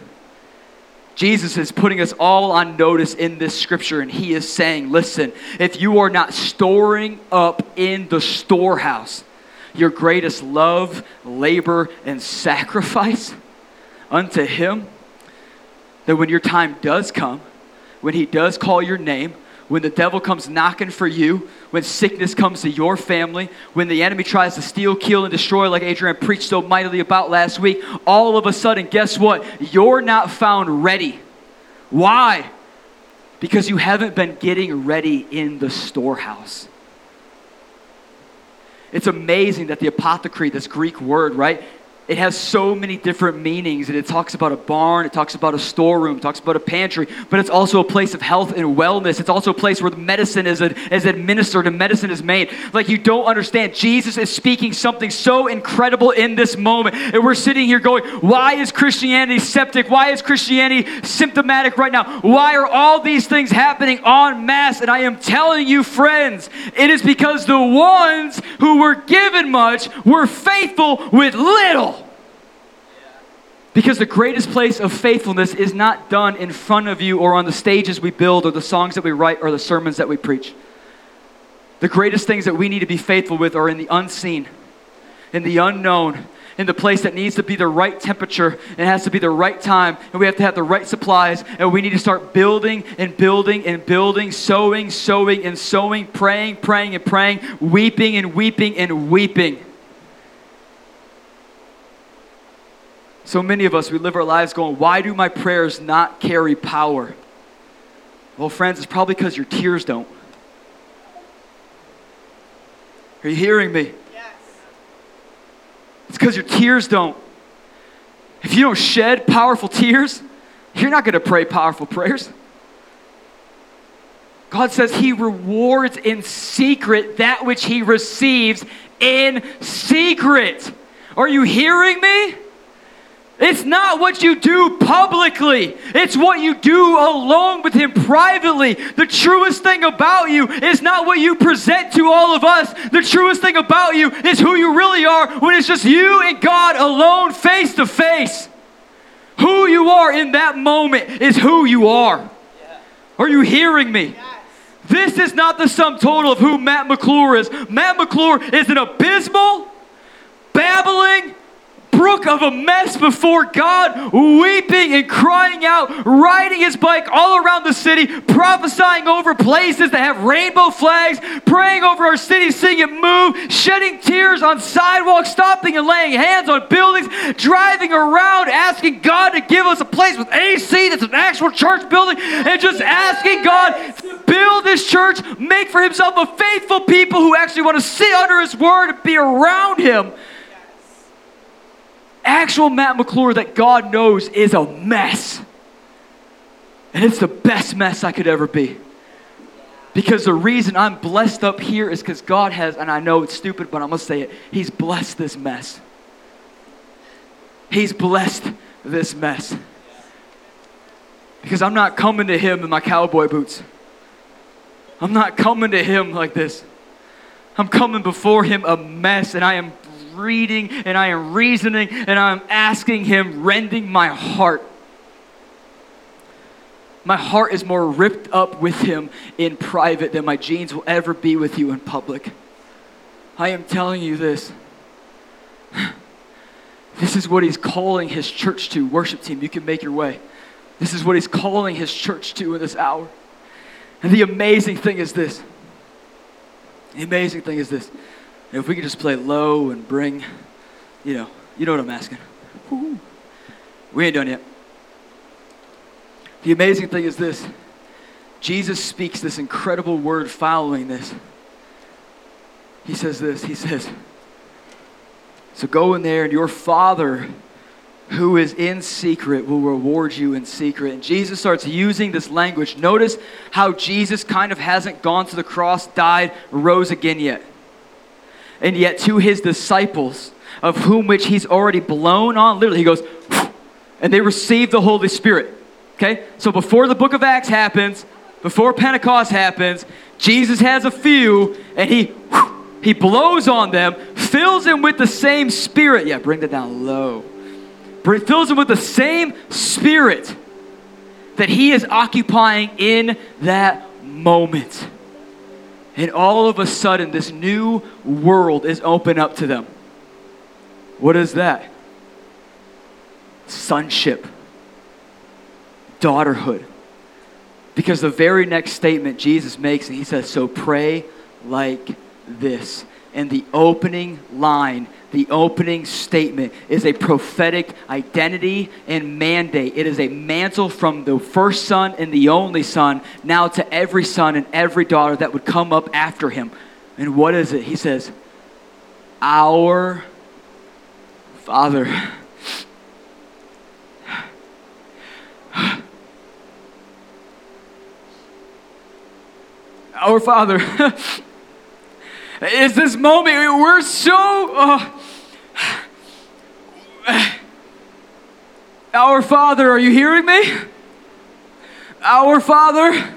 Jesus is putting us all on notice in this scripture, and he is saying, Listen, if you are not storing up in the storehouse your greatest love, labor, and sacrifice unto him, then when your time does come, when he does call your name, when the devil comes knocking for you, when sickness comes to your family, when the enemy tries to steal, kill, and destroy, like Adrian preached so mightily about last week, all of a sudden, guess what? You're not found ready. Why? Because you haven't been getting ready in the storehouse. It's amazing that the apothecary, this Greek word, right? It has so many different meanings, and it talks about a barn, it talks about a storeroom, it talks about a pantry, but it's also a place of health and wellness. It's also a place where the medicine is, is administered and medicine is made. Like you don't understand. Jesus is speaking something so incredible in this moment. And we're sitting here going, why is Christianity septic? Why is Christianity symptomatic right now? Why are all these things happening en masse? And I am telling you, friends, it is because the ones who were given much were faithful with little. Because the greatest place of faithfulness is not done in front of you or on the stages we build or the songs that we write or the sermons that we preach. The greatest things that we need to be faithful with are in the unseen, in the unknown, in the place that needs to be the right temperature and has to be the right time and we have to have the right supplies and we need to start building and building and building sowing sowing and sowing praying praying and praying weeping and weeping and weeping So many of us, we live our lives going, why do my prayers not carry power? Well, friends, it's probably because your tears don't. Are you hearing me? Yes. It's because your tears don't. If you don't shed powerful tears, you're not going to pray powerful prayers. God says He rewards in secret that which He receives in secret. Are you hearing me? It's not what you do publicly. It's what you do alone with Him privately. The truest thing about you is not what you present to all of us. The truest thing about you is who you really are when it's just you and God alone, face to face. Who you are in that moment is who you are. Are you hearing me? This is not the sum total of who Matt McClure is. Matt McClure is an abysmal, babbling, brook of a mess before God, weeping and crying out, riding his bike all around the city, prophesying over places that have rainbow flags, praying over our city, seeing it move, shedding tears on sidewalks, stopping and laying hands on buildings, driving around, asking God to give us a place with AC that's an actual church building, and just asking God to build this church, make for himself a faithful people who actually want to sit under his word and be around him actual Matt McClure that God knows is a mess. And it's the best mess I could ever be. Because the reason I'm blessed up here is because God has, and I know it's stupid, but I'm going to say it, He's blessed this mess. He's blessed this mess. Because I'm not coming to Him in my cowboy boots. I'm not coming to Him like this. I'm coming before Him a mess, and I am reading and I am reasoning and I'm asking Him, rending my heart. My heart is more ripped up with Him in private than my jeans will ever be with you in public. I am telling you this. This is what He's calling His church to. Worship team, you can make your way. This is what He's calling His church to in this hour. And the amazing thing is this. The amazing thing is this if we could just play low and bring, you know, you know what I'm asking. Woo. We ain't done yet. The amazing thing is this Jesus speaks this incredible word following this. He says this He says, So go in there, and your Father who is in secret will reward you in secret. And Jesus starts using this language. Notice how Jesus kind of hasn't gone to the cross, died, rose again yet. And yet, to his disciples, of whom which he's already blown on, literally, he goes, and they receive the Holy Spirit. Okay? So before the book of Acts happens, before Pentecost happens, Jesus has a few, and he he blows on them, fills them with the same spirit. Yeah, bring that down low. Fills them with the same spirit that he is occupying in that moment. And all of a sudden, this new world is open up to them. What is that? Sonship, daughterhood. Because the very next statement Jesus makes, and he says, So pray like this. And the opening line, the opening statement is a prophetic identity and mandate. It is a mantle from the first son and the only son now to every son and every daughter that would come up after him. And what is it? He says, Our Father. Our Father. is this moment. We're so. Uh, our Father, are you hearing me? Our Father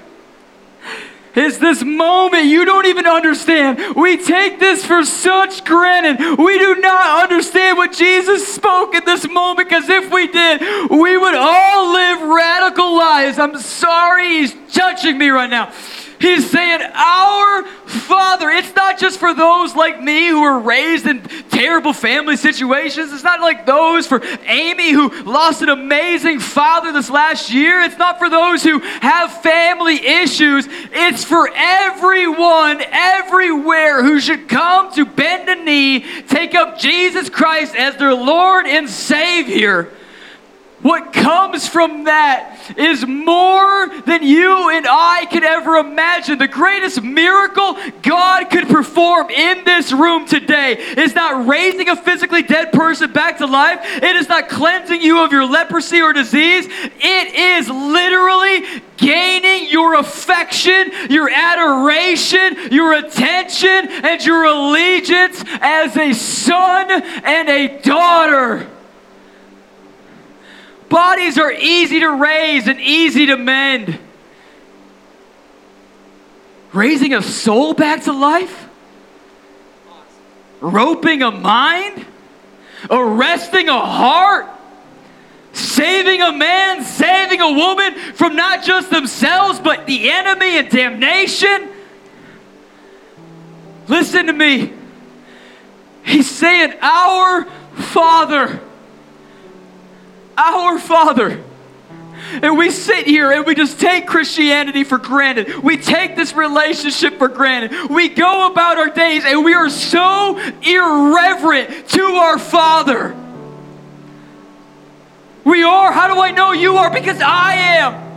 is this moment you don't even understand. We take this for such granted. We do not understand what Jesus spoke in this moment because if we did, we would all live radical lives. I'm sorry he's touching me right now. He's saying, Our Father. It's not just for those like me who were raised in terrible family situations. It's not like those for Amy who lost an amazing father this last year. It's not for those who have family issues. It's for everyone, everywhere who should come to bend a knee, take up Jesus Christ as their Lord and Savior what comes from that is more than you and I could ever imagine. The greatest miracle God could perform in this room today is not raising a physically dead person back to life, it is not cleansing you of your leprosy or disease. It is literally gaining your affection, your adoration, your attention, and your allegiance as a son and a daughter. Bodies are easy to raise and easy to mend. Raising a soul back to life? Roping a mind? Arresting a heart? Saving a man, saving a woman from not just themselves, but the enemy and damnation? Listen to me. He's saying, Our Father our Father. And we sit here and we just take Christianity for granted. We take this relationship for granted. We go about our days and we are so irreverent to our Father. We are. How do I know you are? Because I am.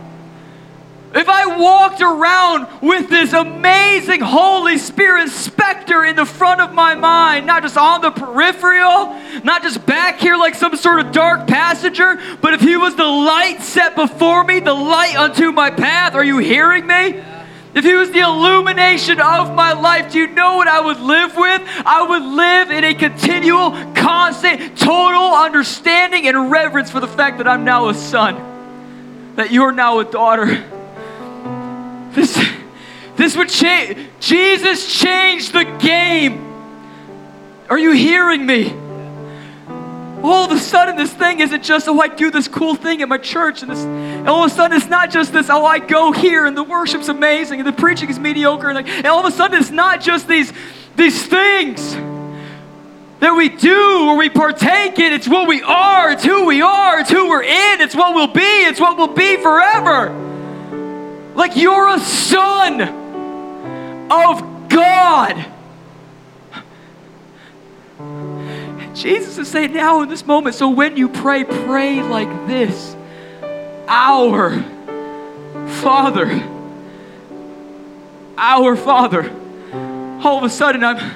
If I walked around with this amazing Holy Spirit specter in the front of my mind, not just on the peripheral, not just back here like some sort of dark passenger, but if He was the light set before me, the light unto my path, are you hearing me? If He was the illumination of my life, do you know what I would live with? I would live in a continual, constant, total understanding and reverence for the fact that I'm now a son, that you're now a daughter this, this would change. Jesus changed the game. Are you hearing me? All of a sudden, this thing isn't just, oh, I do this cool thing at my church. And, this, and all of a sudden, it's not just this, oh, I go here and the worship's amazing and the preaching is mediocre. And, like, and all of a sudden, it's not just these, these things that we do or we partake in. It's what we are, it's who we are, it's who we're in, it's what we'll be, it's what we'll be forever. Like you're a son of God. Jesus is saying now in this moment, so when you pray, pray like this Our Father. Our Father. All of a sudden, I'm,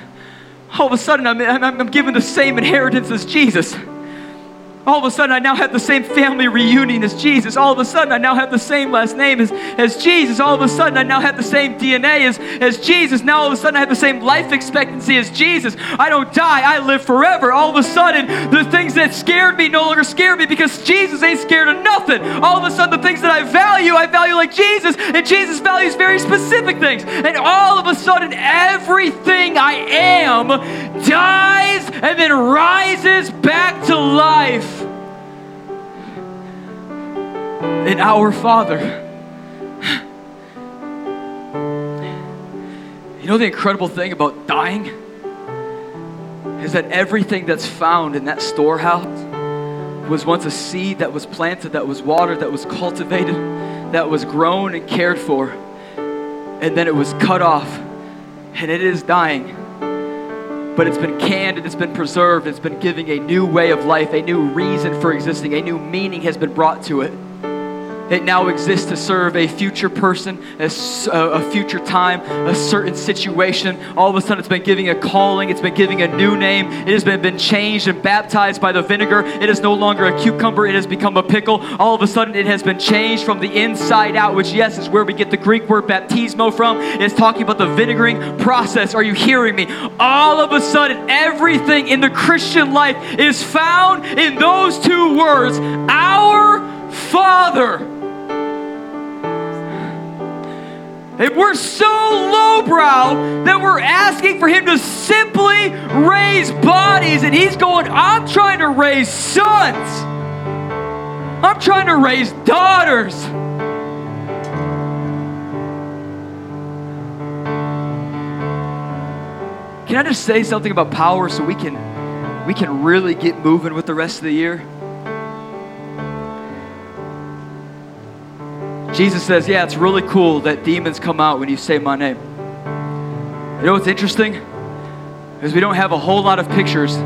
all of a sudden, I'm, I'm, I'm given the same inheritance as Jesus. All of a sudden, I now have the same family reunion as Jesus. All of a sudden, I now have the same last name as, as Jesus. All of a sudden, I now have the same DNA as, as Jesus. Now, all of a sudden, I have the same life expectancy as Jesus. I don't die, I live forever. All of a sudden, the things that scared me no longer scare me because Jesus ain't scared of nothing. All of a sudden, the things that I value, I value like Jesus, and Jesus values very specific things. And all of a sudden, everything I am dies and then rises back to life in our Father. You know the incredible thing about dying? Is that everything that's found in that storehouse was once a seed that was planted, that was watered, that was cultivated, that was grown and cared for, and then it was cut off, and it is dying but it's been canned and it's been preserved. It's been giving a new way of life, a new reason for existing, a new meaning has been brought to it. It now exists to serve a future person, a, a, future time, a certain situation. All of a sudden, it's been giving a calling, it's been giving a new name. It has been, been changed and baptized by the vinegar. It is no longer a cucumber, it has become a pickle. All of a sudden, it has been changed from the inside out, which, yes, is where we get the Greek word baptismo from. It's talking about the vinegaring process. Are you hearing me? All of a sudden, everything in the Christian life is found in those two words Our Father. And we're so lowbrow that we're asking for him to simply raise bodies. And he's going, I'm trying to raise sons. I'm trying to raise daughters. Can I just say something about power so we can we can really get moving with the rest of the year? Jesus says, Yeah, it's really cool that demons come out when you say my name. You know what's interesting? Is we don't have a whole lot of pictures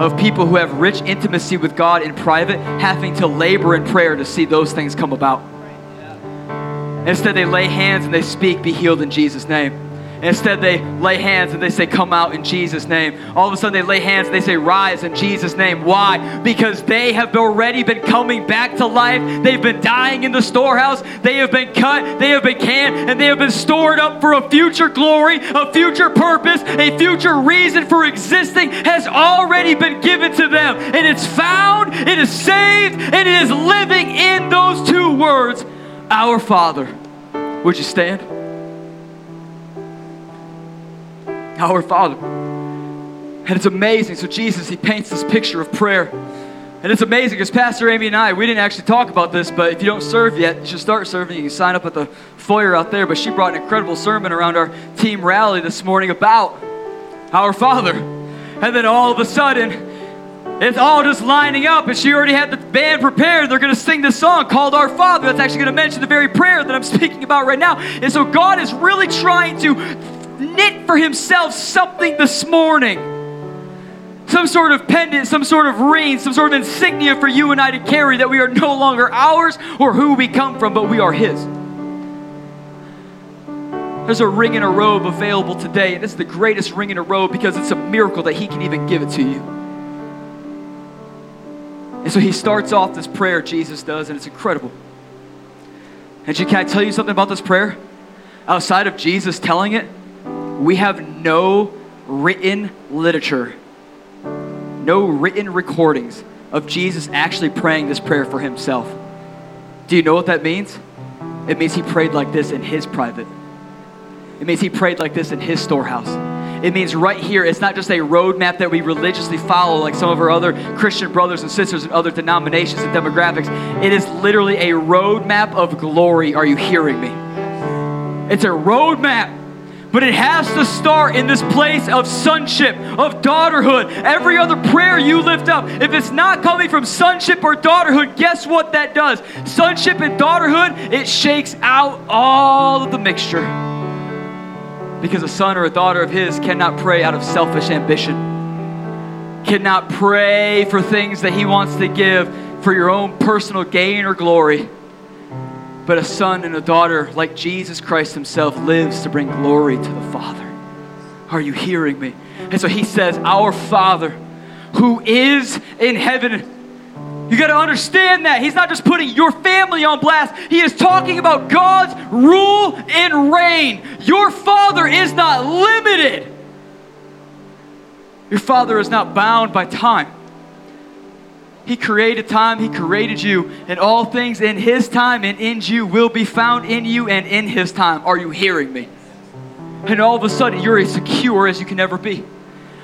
of people who have rich intimacy with God in private having to labor in prayer to see those things come about. Instead, they lay hands and they speak, Be healed in Jesus' name. Instead, they lay hands and they say, Come out in Jesus' name. All of a sudden, they lay hands and they say, Rise in Jesus' name. Why? Because they have already been coming back to life. They've been dying in the storehouse. They have been cut, they have been canned, and they have been stored up for a future glory, a future purpose, a future reason for existing has already been given to them. And it's found, it is saved, and it is living in those two words Our Father. Would you stand? our Father. And it's amazing. So, Jesus, He paints this picture of prayer. And it's amazing because Pastor Amy and I, we didn't actually talk about this, but if you don't serve yet, you should start serving. You can sign up at the foyer out there. But she brought an incredible sermon around our team rally this morning about our Father. And then all of a sudden, it's all just lining up, and she already had the band prepared. They're going to sing this song called Our Father. That's actually going to mention the very prayer that I'm speaking about right now. And so God is really trying to knit for himself something this morning. Some sort of pendant, some sort of ring, some sort of insignia for you and I to carry that we are no longer ours or who we come from, but we are his. There's a ring and a robe available today, and it's the greatest ring and a robe because it's a miracle that he can even give it to you. And so he starts off this prayer, Jesus does, and it's incredible. And can I tell you something about this prayer? Outside of Jesus telling it, we have no written literature, no written recordings of Jesus actually praying this prayer for himself. Do you know what that means? It means he prayed like this in his private. It means he prayed like this in his storehouse. It means right here, it's not just a roadmap that we religiously follow like some of our other Christian brothers and sisters and other denominations and demographics. It is literally a roadmap of glory. Are you hearing me? It's a roadmap but it has to start in this place of sonship, of daughterhood. Every other prayer you lift up, if it's not coming from sonship or daughterhood, guess what that does? Sonship and daughterhood, it shakes out all of the mixture. Because a son or a daughter of his cannot pray out of selfish ambition, cannot pray for things that he wants to give for your own personal gain or glory. But a son and a daughter like Jesus Christ himself lives to bring glory to the Father. Are you hearing me? And so he says, Our Father who is in heaven. You got to understand that. He's not just putting your family on blast, He is talking about God's rule and reign. Your Father is not limited, your Father is not bound by time. He created time, He created you, and all things in His time and in you will be found in you and in His time. Are you hearing me? And all of a sudden, you're as secure as you can ever be.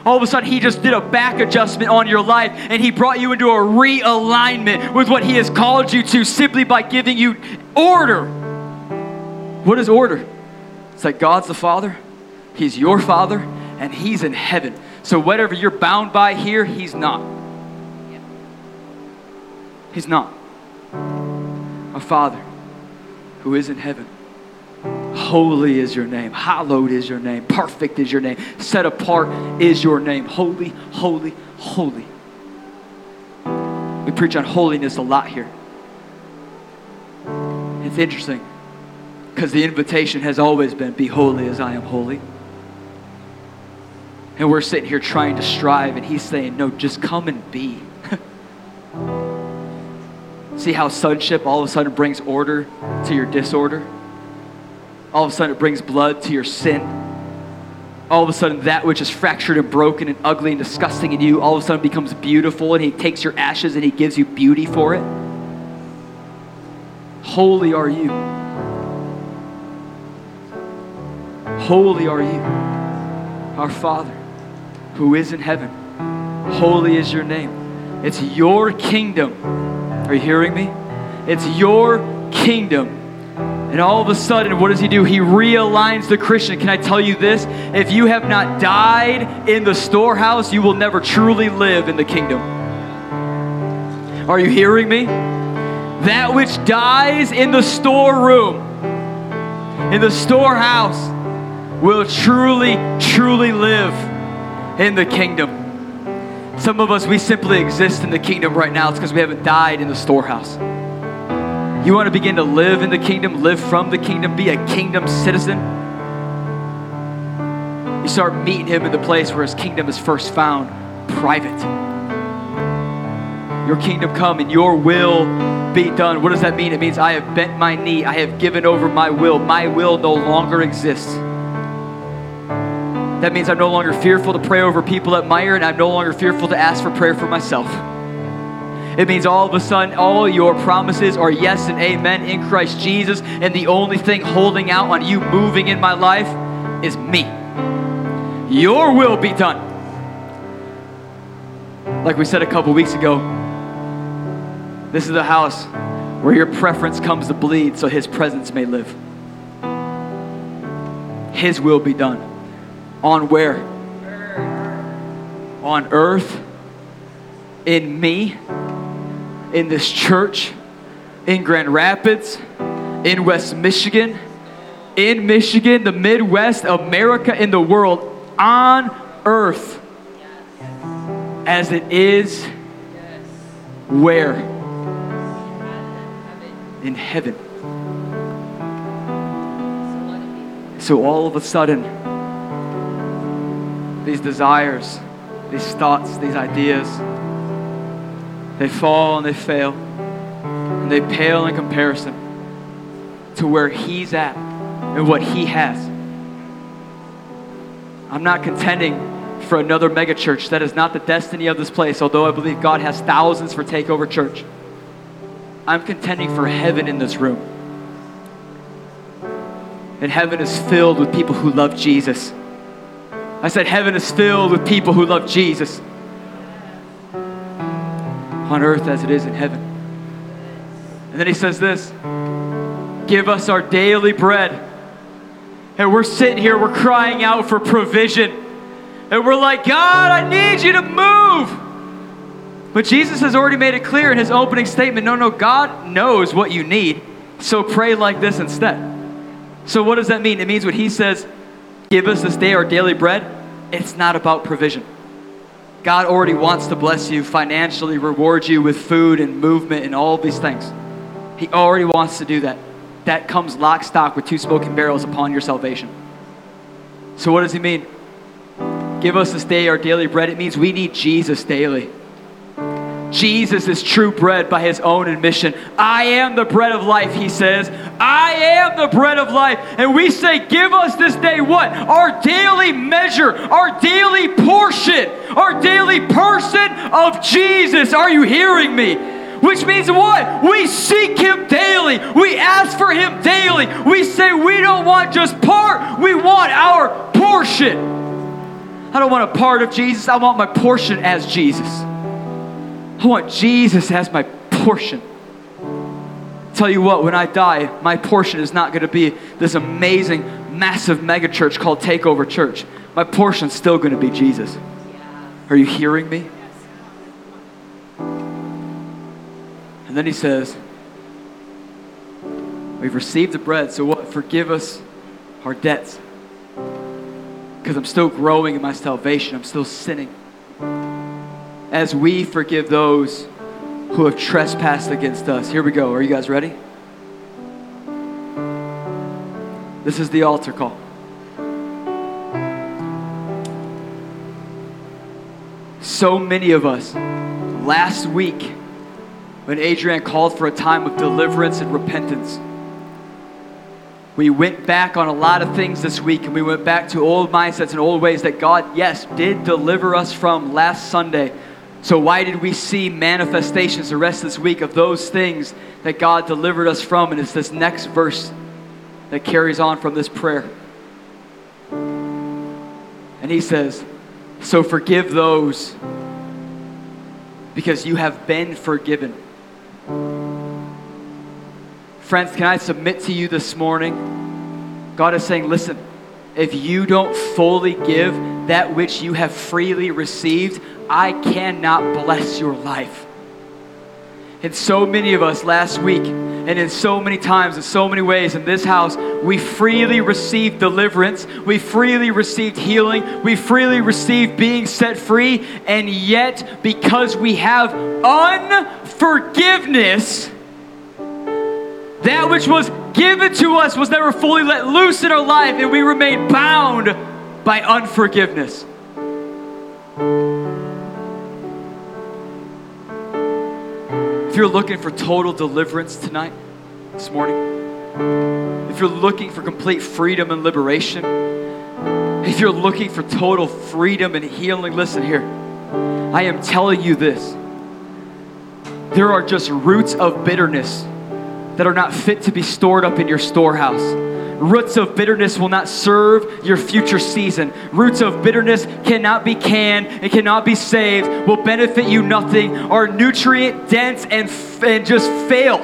All of a sudden, He just did a back adjustment on your life and He brought you into a realignment with what He has called you to simply by giving you order. What is order? It's like God's the Father, He's your Father, and He's in heaven. So, whatever you're bound by here, He's not. He's not. Our Father, who is in heaven, holy is your name, hallowed is your name, perfect is your name, set apart is your name. Holy, holy, holy. We preach on holiness a lot here. It's interesting because the invitation has always been be holy as I am holy. And we're sitting here trying to strive, and he's saying, No, just come and be. See how sonship all of a sudden brings order to your disorder? All of a sudden it brings blood to your sin. All of a sudden that which is fractured and broken and ugly and disgusting in you all of a sudden becomes beautiful and he takes your ashes and he gives you beauty for it. Holy are you. Holy are you, our Father, who is in heaven. Holy is your name. It's your kingdom. Are you hearing me? It's your kingdom. And all of a sudden, what does he do? He realigns the Christian. Can I tell you this? If you have not died in the storehouse, you will never truly live in the kingdom. Are you hearing me? That which dies in the storeroom, in the storehouse, will truly, truly live in the kingdom. Some of us, we simply exist in the kingdom right now. It's because we haven't died in the storehouse. You want to begin to live in the kingdom, live from the kingdom, be a kingdom citizen. You start meeting him in the place where his kingdom is first found private. Your kingdom come and your will be done. What does that mean? It means I have bent my knee, I have given over my will. My will no longer exists. That means I'm no longer fearful to pray over people at Meijer, and I'm no longer fearful to ask for prayer for myself. It means all of a sudden, all your promises are yes and amen in Christ Jesus, and the only thing holding out on you moving in my life is me. Your will be done. Like we said a couple weeks ago, this is the house where your preference comes to bleed so his presence may live. His will be done. On where? On earth, in me, in this church, in Grand Rapids, in West Michigan, in Michigan, the Midwest, America, in the world, on earth, as it is? Where? In heaven. So all of a sudden, these desires, these thoughts, these ideas, they fall and they fail, and they pale in comparison to where He's at and what He has. I'm not contending for another megachurch. That is not the destiny of this place, although I believe God has thousands for Takeover Church. I'm contending for heaven in this room. And heaven is filled with people who love Jesus. I said, Heaven is filled with people who love Jesus on earth as it is in heaven. And then he says this Give us our daily bread. And we're sitting here, we're crying out for provision. And we're like, God, I need you to move. But Jesus has already made it clear in his opening statement no, no, God knows what you need. So pray like this instead. So, what does that mean? It means what he says, Give us this day our daily bread, it's not about provision. God already wants to bless you financially, reward you with food and movement and all these things. He already wants to do that. that comes lock stock with two smoking barrels upon your salvation. So, what does he mean? Give us this day our daily bread. It means we need Jesus daily. Jesus is true bread by his own admission. I am the bread of life, he says. I am the bread of life. And we say, Give us this day what? Our daily measure, our daily portion, our daily person of Jesus. Are you hearing me? Which means what? We seek him daily. We ask for him daily. We say we don't want just part, we want our portion. I don't want a part of Jesus, I want my portion as Jesus. I want Jesus as my portion. Tell you what, when I die, my portion is not going to be this amazing, massive megachurch called Takeover Church. My portion's still going to be Jesus. Are you hearing me? And then he says, We've received the bread, so what? Forgive us our debts. Because I'm still growing in my salvation, I'm still sinning as we forgive those who have trespassed against us. Here we go. Are you guys ready? This is the altar call. So many of us, last week, when Adrian called for a time of deliverance and repentance, we went back on a lot of things this week and we went back to old mindsets and old ways that God, yes, did deliver us from last Sunday so, why did we see manifestations the rest of this week of those things that God delivered us from? And it's this next verse that carries on from this prayer. And he says, So forgive those because you have been forgiven. Friends, can I submit to you this morning? God is saying, Listen, if you don't fully give that which you have freely received, I cannot bless your life. And so many of us last week, and in so many times, in so many ways in this house, we freely received deliverance, we freely received healing, we freely received being set free, and yet, because we have unforgiveness, that which was given to us was never fully let loose in our life, and we remain bound by unforgiveness. If you're looking for total deliverance tonight, this morning, if you're looking for complete freedom and liberation, if you're looking for total freedom and healing, listen here. I am telling you this. There are just roots of bitterness that are not fit to be stored up in your storehouse. Roots of bitterness will not serve your future season. Roots of bitterness cannot be canned and cannot be saved, will benefit you nothing, are nutrient dense and, f- and just fail.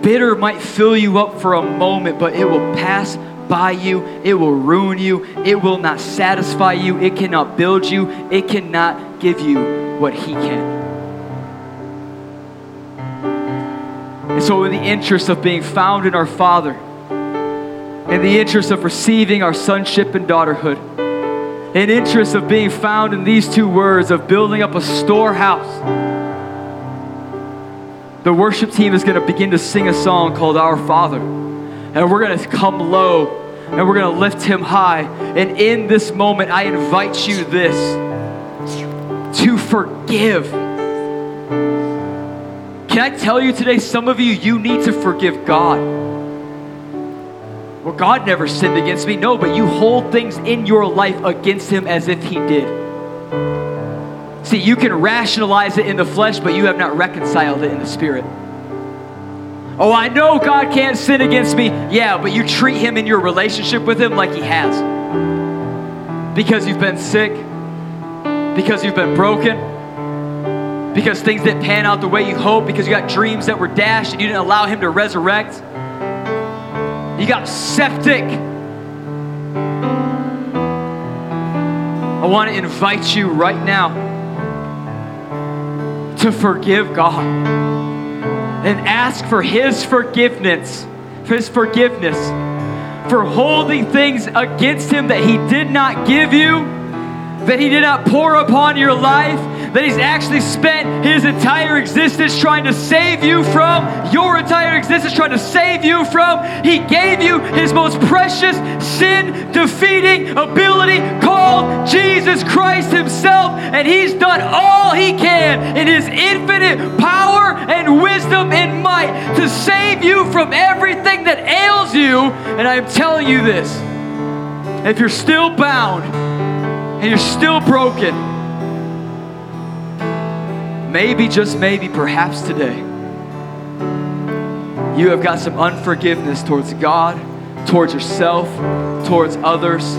Bitter might fill you up for a moment, but it will pass by you. It will ruin you. It will not satisfy you. It cannot build you. It cannot give you what He can. And so, in the interest of being found in our Father, in the interest of receiving our sonship and daughterhood, in interest of being found in these two words of building up a storehouse, the worship team is going to begin to sing a song called Our Father. And we're going to come low and we're going to lift him high. And in this moment, I invite you this to forgive can I tell you today, some of you, you need to forgive God. Well, God never sinned against me. No, but you hold things in your life against Him as if He did. See, you can rationalize it in the flesh, but you have not reconciled it in the spirit. Oh, I know God can't sin against me. Yeah, but you treat Him in your relationship with Him like He has. Because you've been sick, because you've been broken because things didn't pan out the way you hoped, because you got dreams that were dashed and you didn't allow Him to resurrect. You got septic. I want to invite you right now to forgive God and ask for His forgiveness, for His forgiveness for holding things against Him that He did not give you, that He did not pour upon your life that He's actually spent His entire existence trying to save you from, your entire existence trying to save you from. He gave you His most precious, sin defeating ability called Jesus Christ Himself, and He's done all He can in His infinite power and wisdom and might to save you from everything that ails you. And I am telling you this if you're still bound and you're still broken, maybe, just maybe, perhaps today, you have got some unforgiveness towards God, towards yourself, towards others,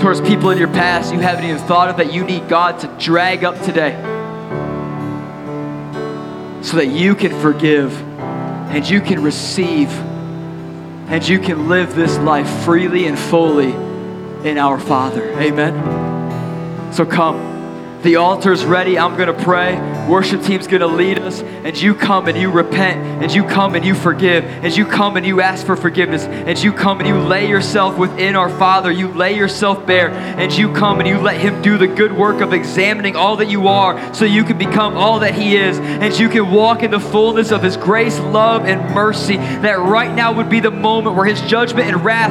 towards people in your past you haven't even thought of that you need God to drag up today so that you can forgive and you can receive and you can live this life freely and fully in our Father. Amen. So come. The altar's ready. I'm going to pray. Worship team's going to lead us. And you come and you repent. And you come and you forgive. And you come and you ask for forgiveness. And you come and you lay yourself within our Father. You lay yourself bare. And you come and you let Him do the good work of examining all that you are so you can become all that He is. And you can walk in the fullness of His grace, love, and mercy. That right now would be the moment where His judgment and wrath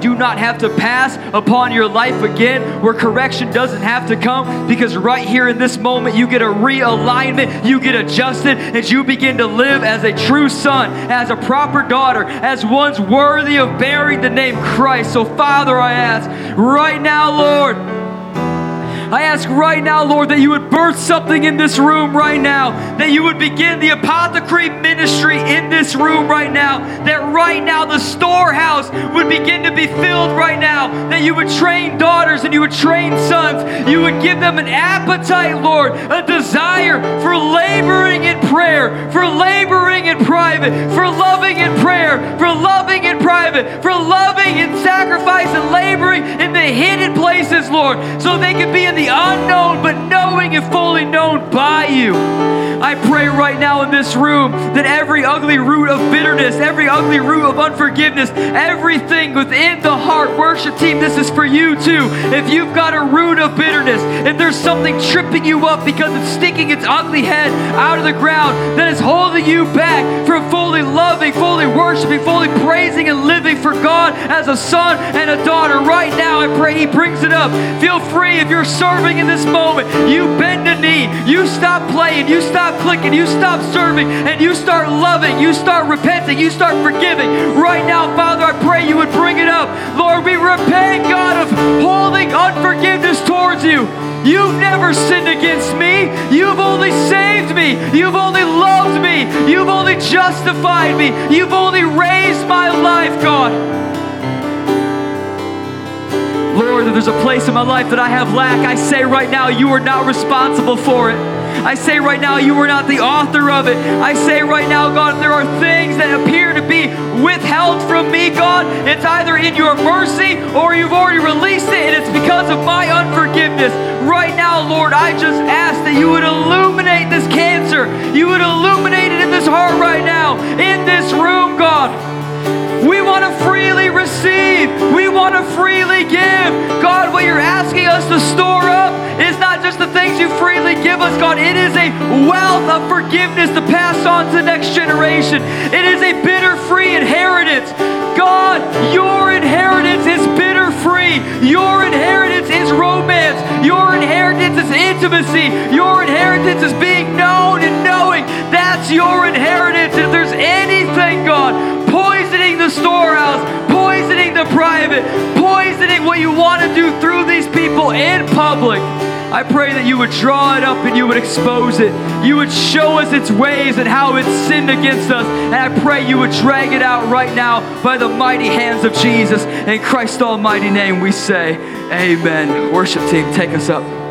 do not have to pass upon your life again. Where correction doesn't have to come because right here in this moment, you get a realignment, you get adjusted, and you begin to live as a true son, as a proper daughter, as one's worthy of bearing the name Christ. So, Father, I ask right now, Lord. I ask right now, Lord, that you would birth something in this room right now, that you would begin the apothecary ministry in this room right now, that right now the storehouse would begin to be filled right now, that you would train daughters and you would train sons, you would give them an appetite, Lord, a desire for laboring in prayer, for laboring in private, for loving in prayer, for loving in private, for loving in sacrifice and laboring in the hidden places, Lord, so they can be in the the unknown, but knowing and fully known by you. I pray right now in this room that every ugly root of bitterness, every ugly root of unforgiveness, everything within the heart, worship team, this is for you too. If you've got a root of bitterness, if there's something tripping you up because it's sticking its ugly head out of the ground that is holding you back from fully loving, fully worshiping, fully praising, and living for God as a son and a daughter, right now I pray He brings it up. Feel free if you're serving in this moment, you bend a knee, you stop playing, you stop clicking, you stop serving, and you start loving, you start repenting, you start forgiving. Right now, Father, I pray you would bring it up. Lord, we repent, God, of holding unforgiveness towards you. You've never sinned against me. You've only saved me. You've only loved me. You've only justified me. You've only raised my life, God. Lord, if there's a place in my life that I have lack, I say right now, you are not responsible for it. I say right now, you are not the author of it. I say right now, God, there are things that appear to be withheld from me, God, it's either in your mercy or you've already released it and it's because of my unforgiveness. Right now, Lord, I just ask that you would illuminate this cancer. You would illuminate it in this heart right now, in this room, God. We want to freely receive. We want to freely give. God, what you're asking us to store up is not just the things you freely give us, God. It is a wealth of forgiveness to pass on to the next generation. It is a bitter free inheritance. God, your inheritance is bitter free. Your inheritance is romance. Your inheritance is intimacy. Your inheritance is being known and knowing. That's your inheritance. If there's anything, God, the storehouse, poisoning the private, poisoning what you want to do through these people in public. I pray that you would draw it up and you would expose it. You would show us its ways and how it's sinned against us. And I pray you would drag it out right now by the mighty hands of Jesus. In Christ's almighty name, we say, Amen. Worship team, take us up.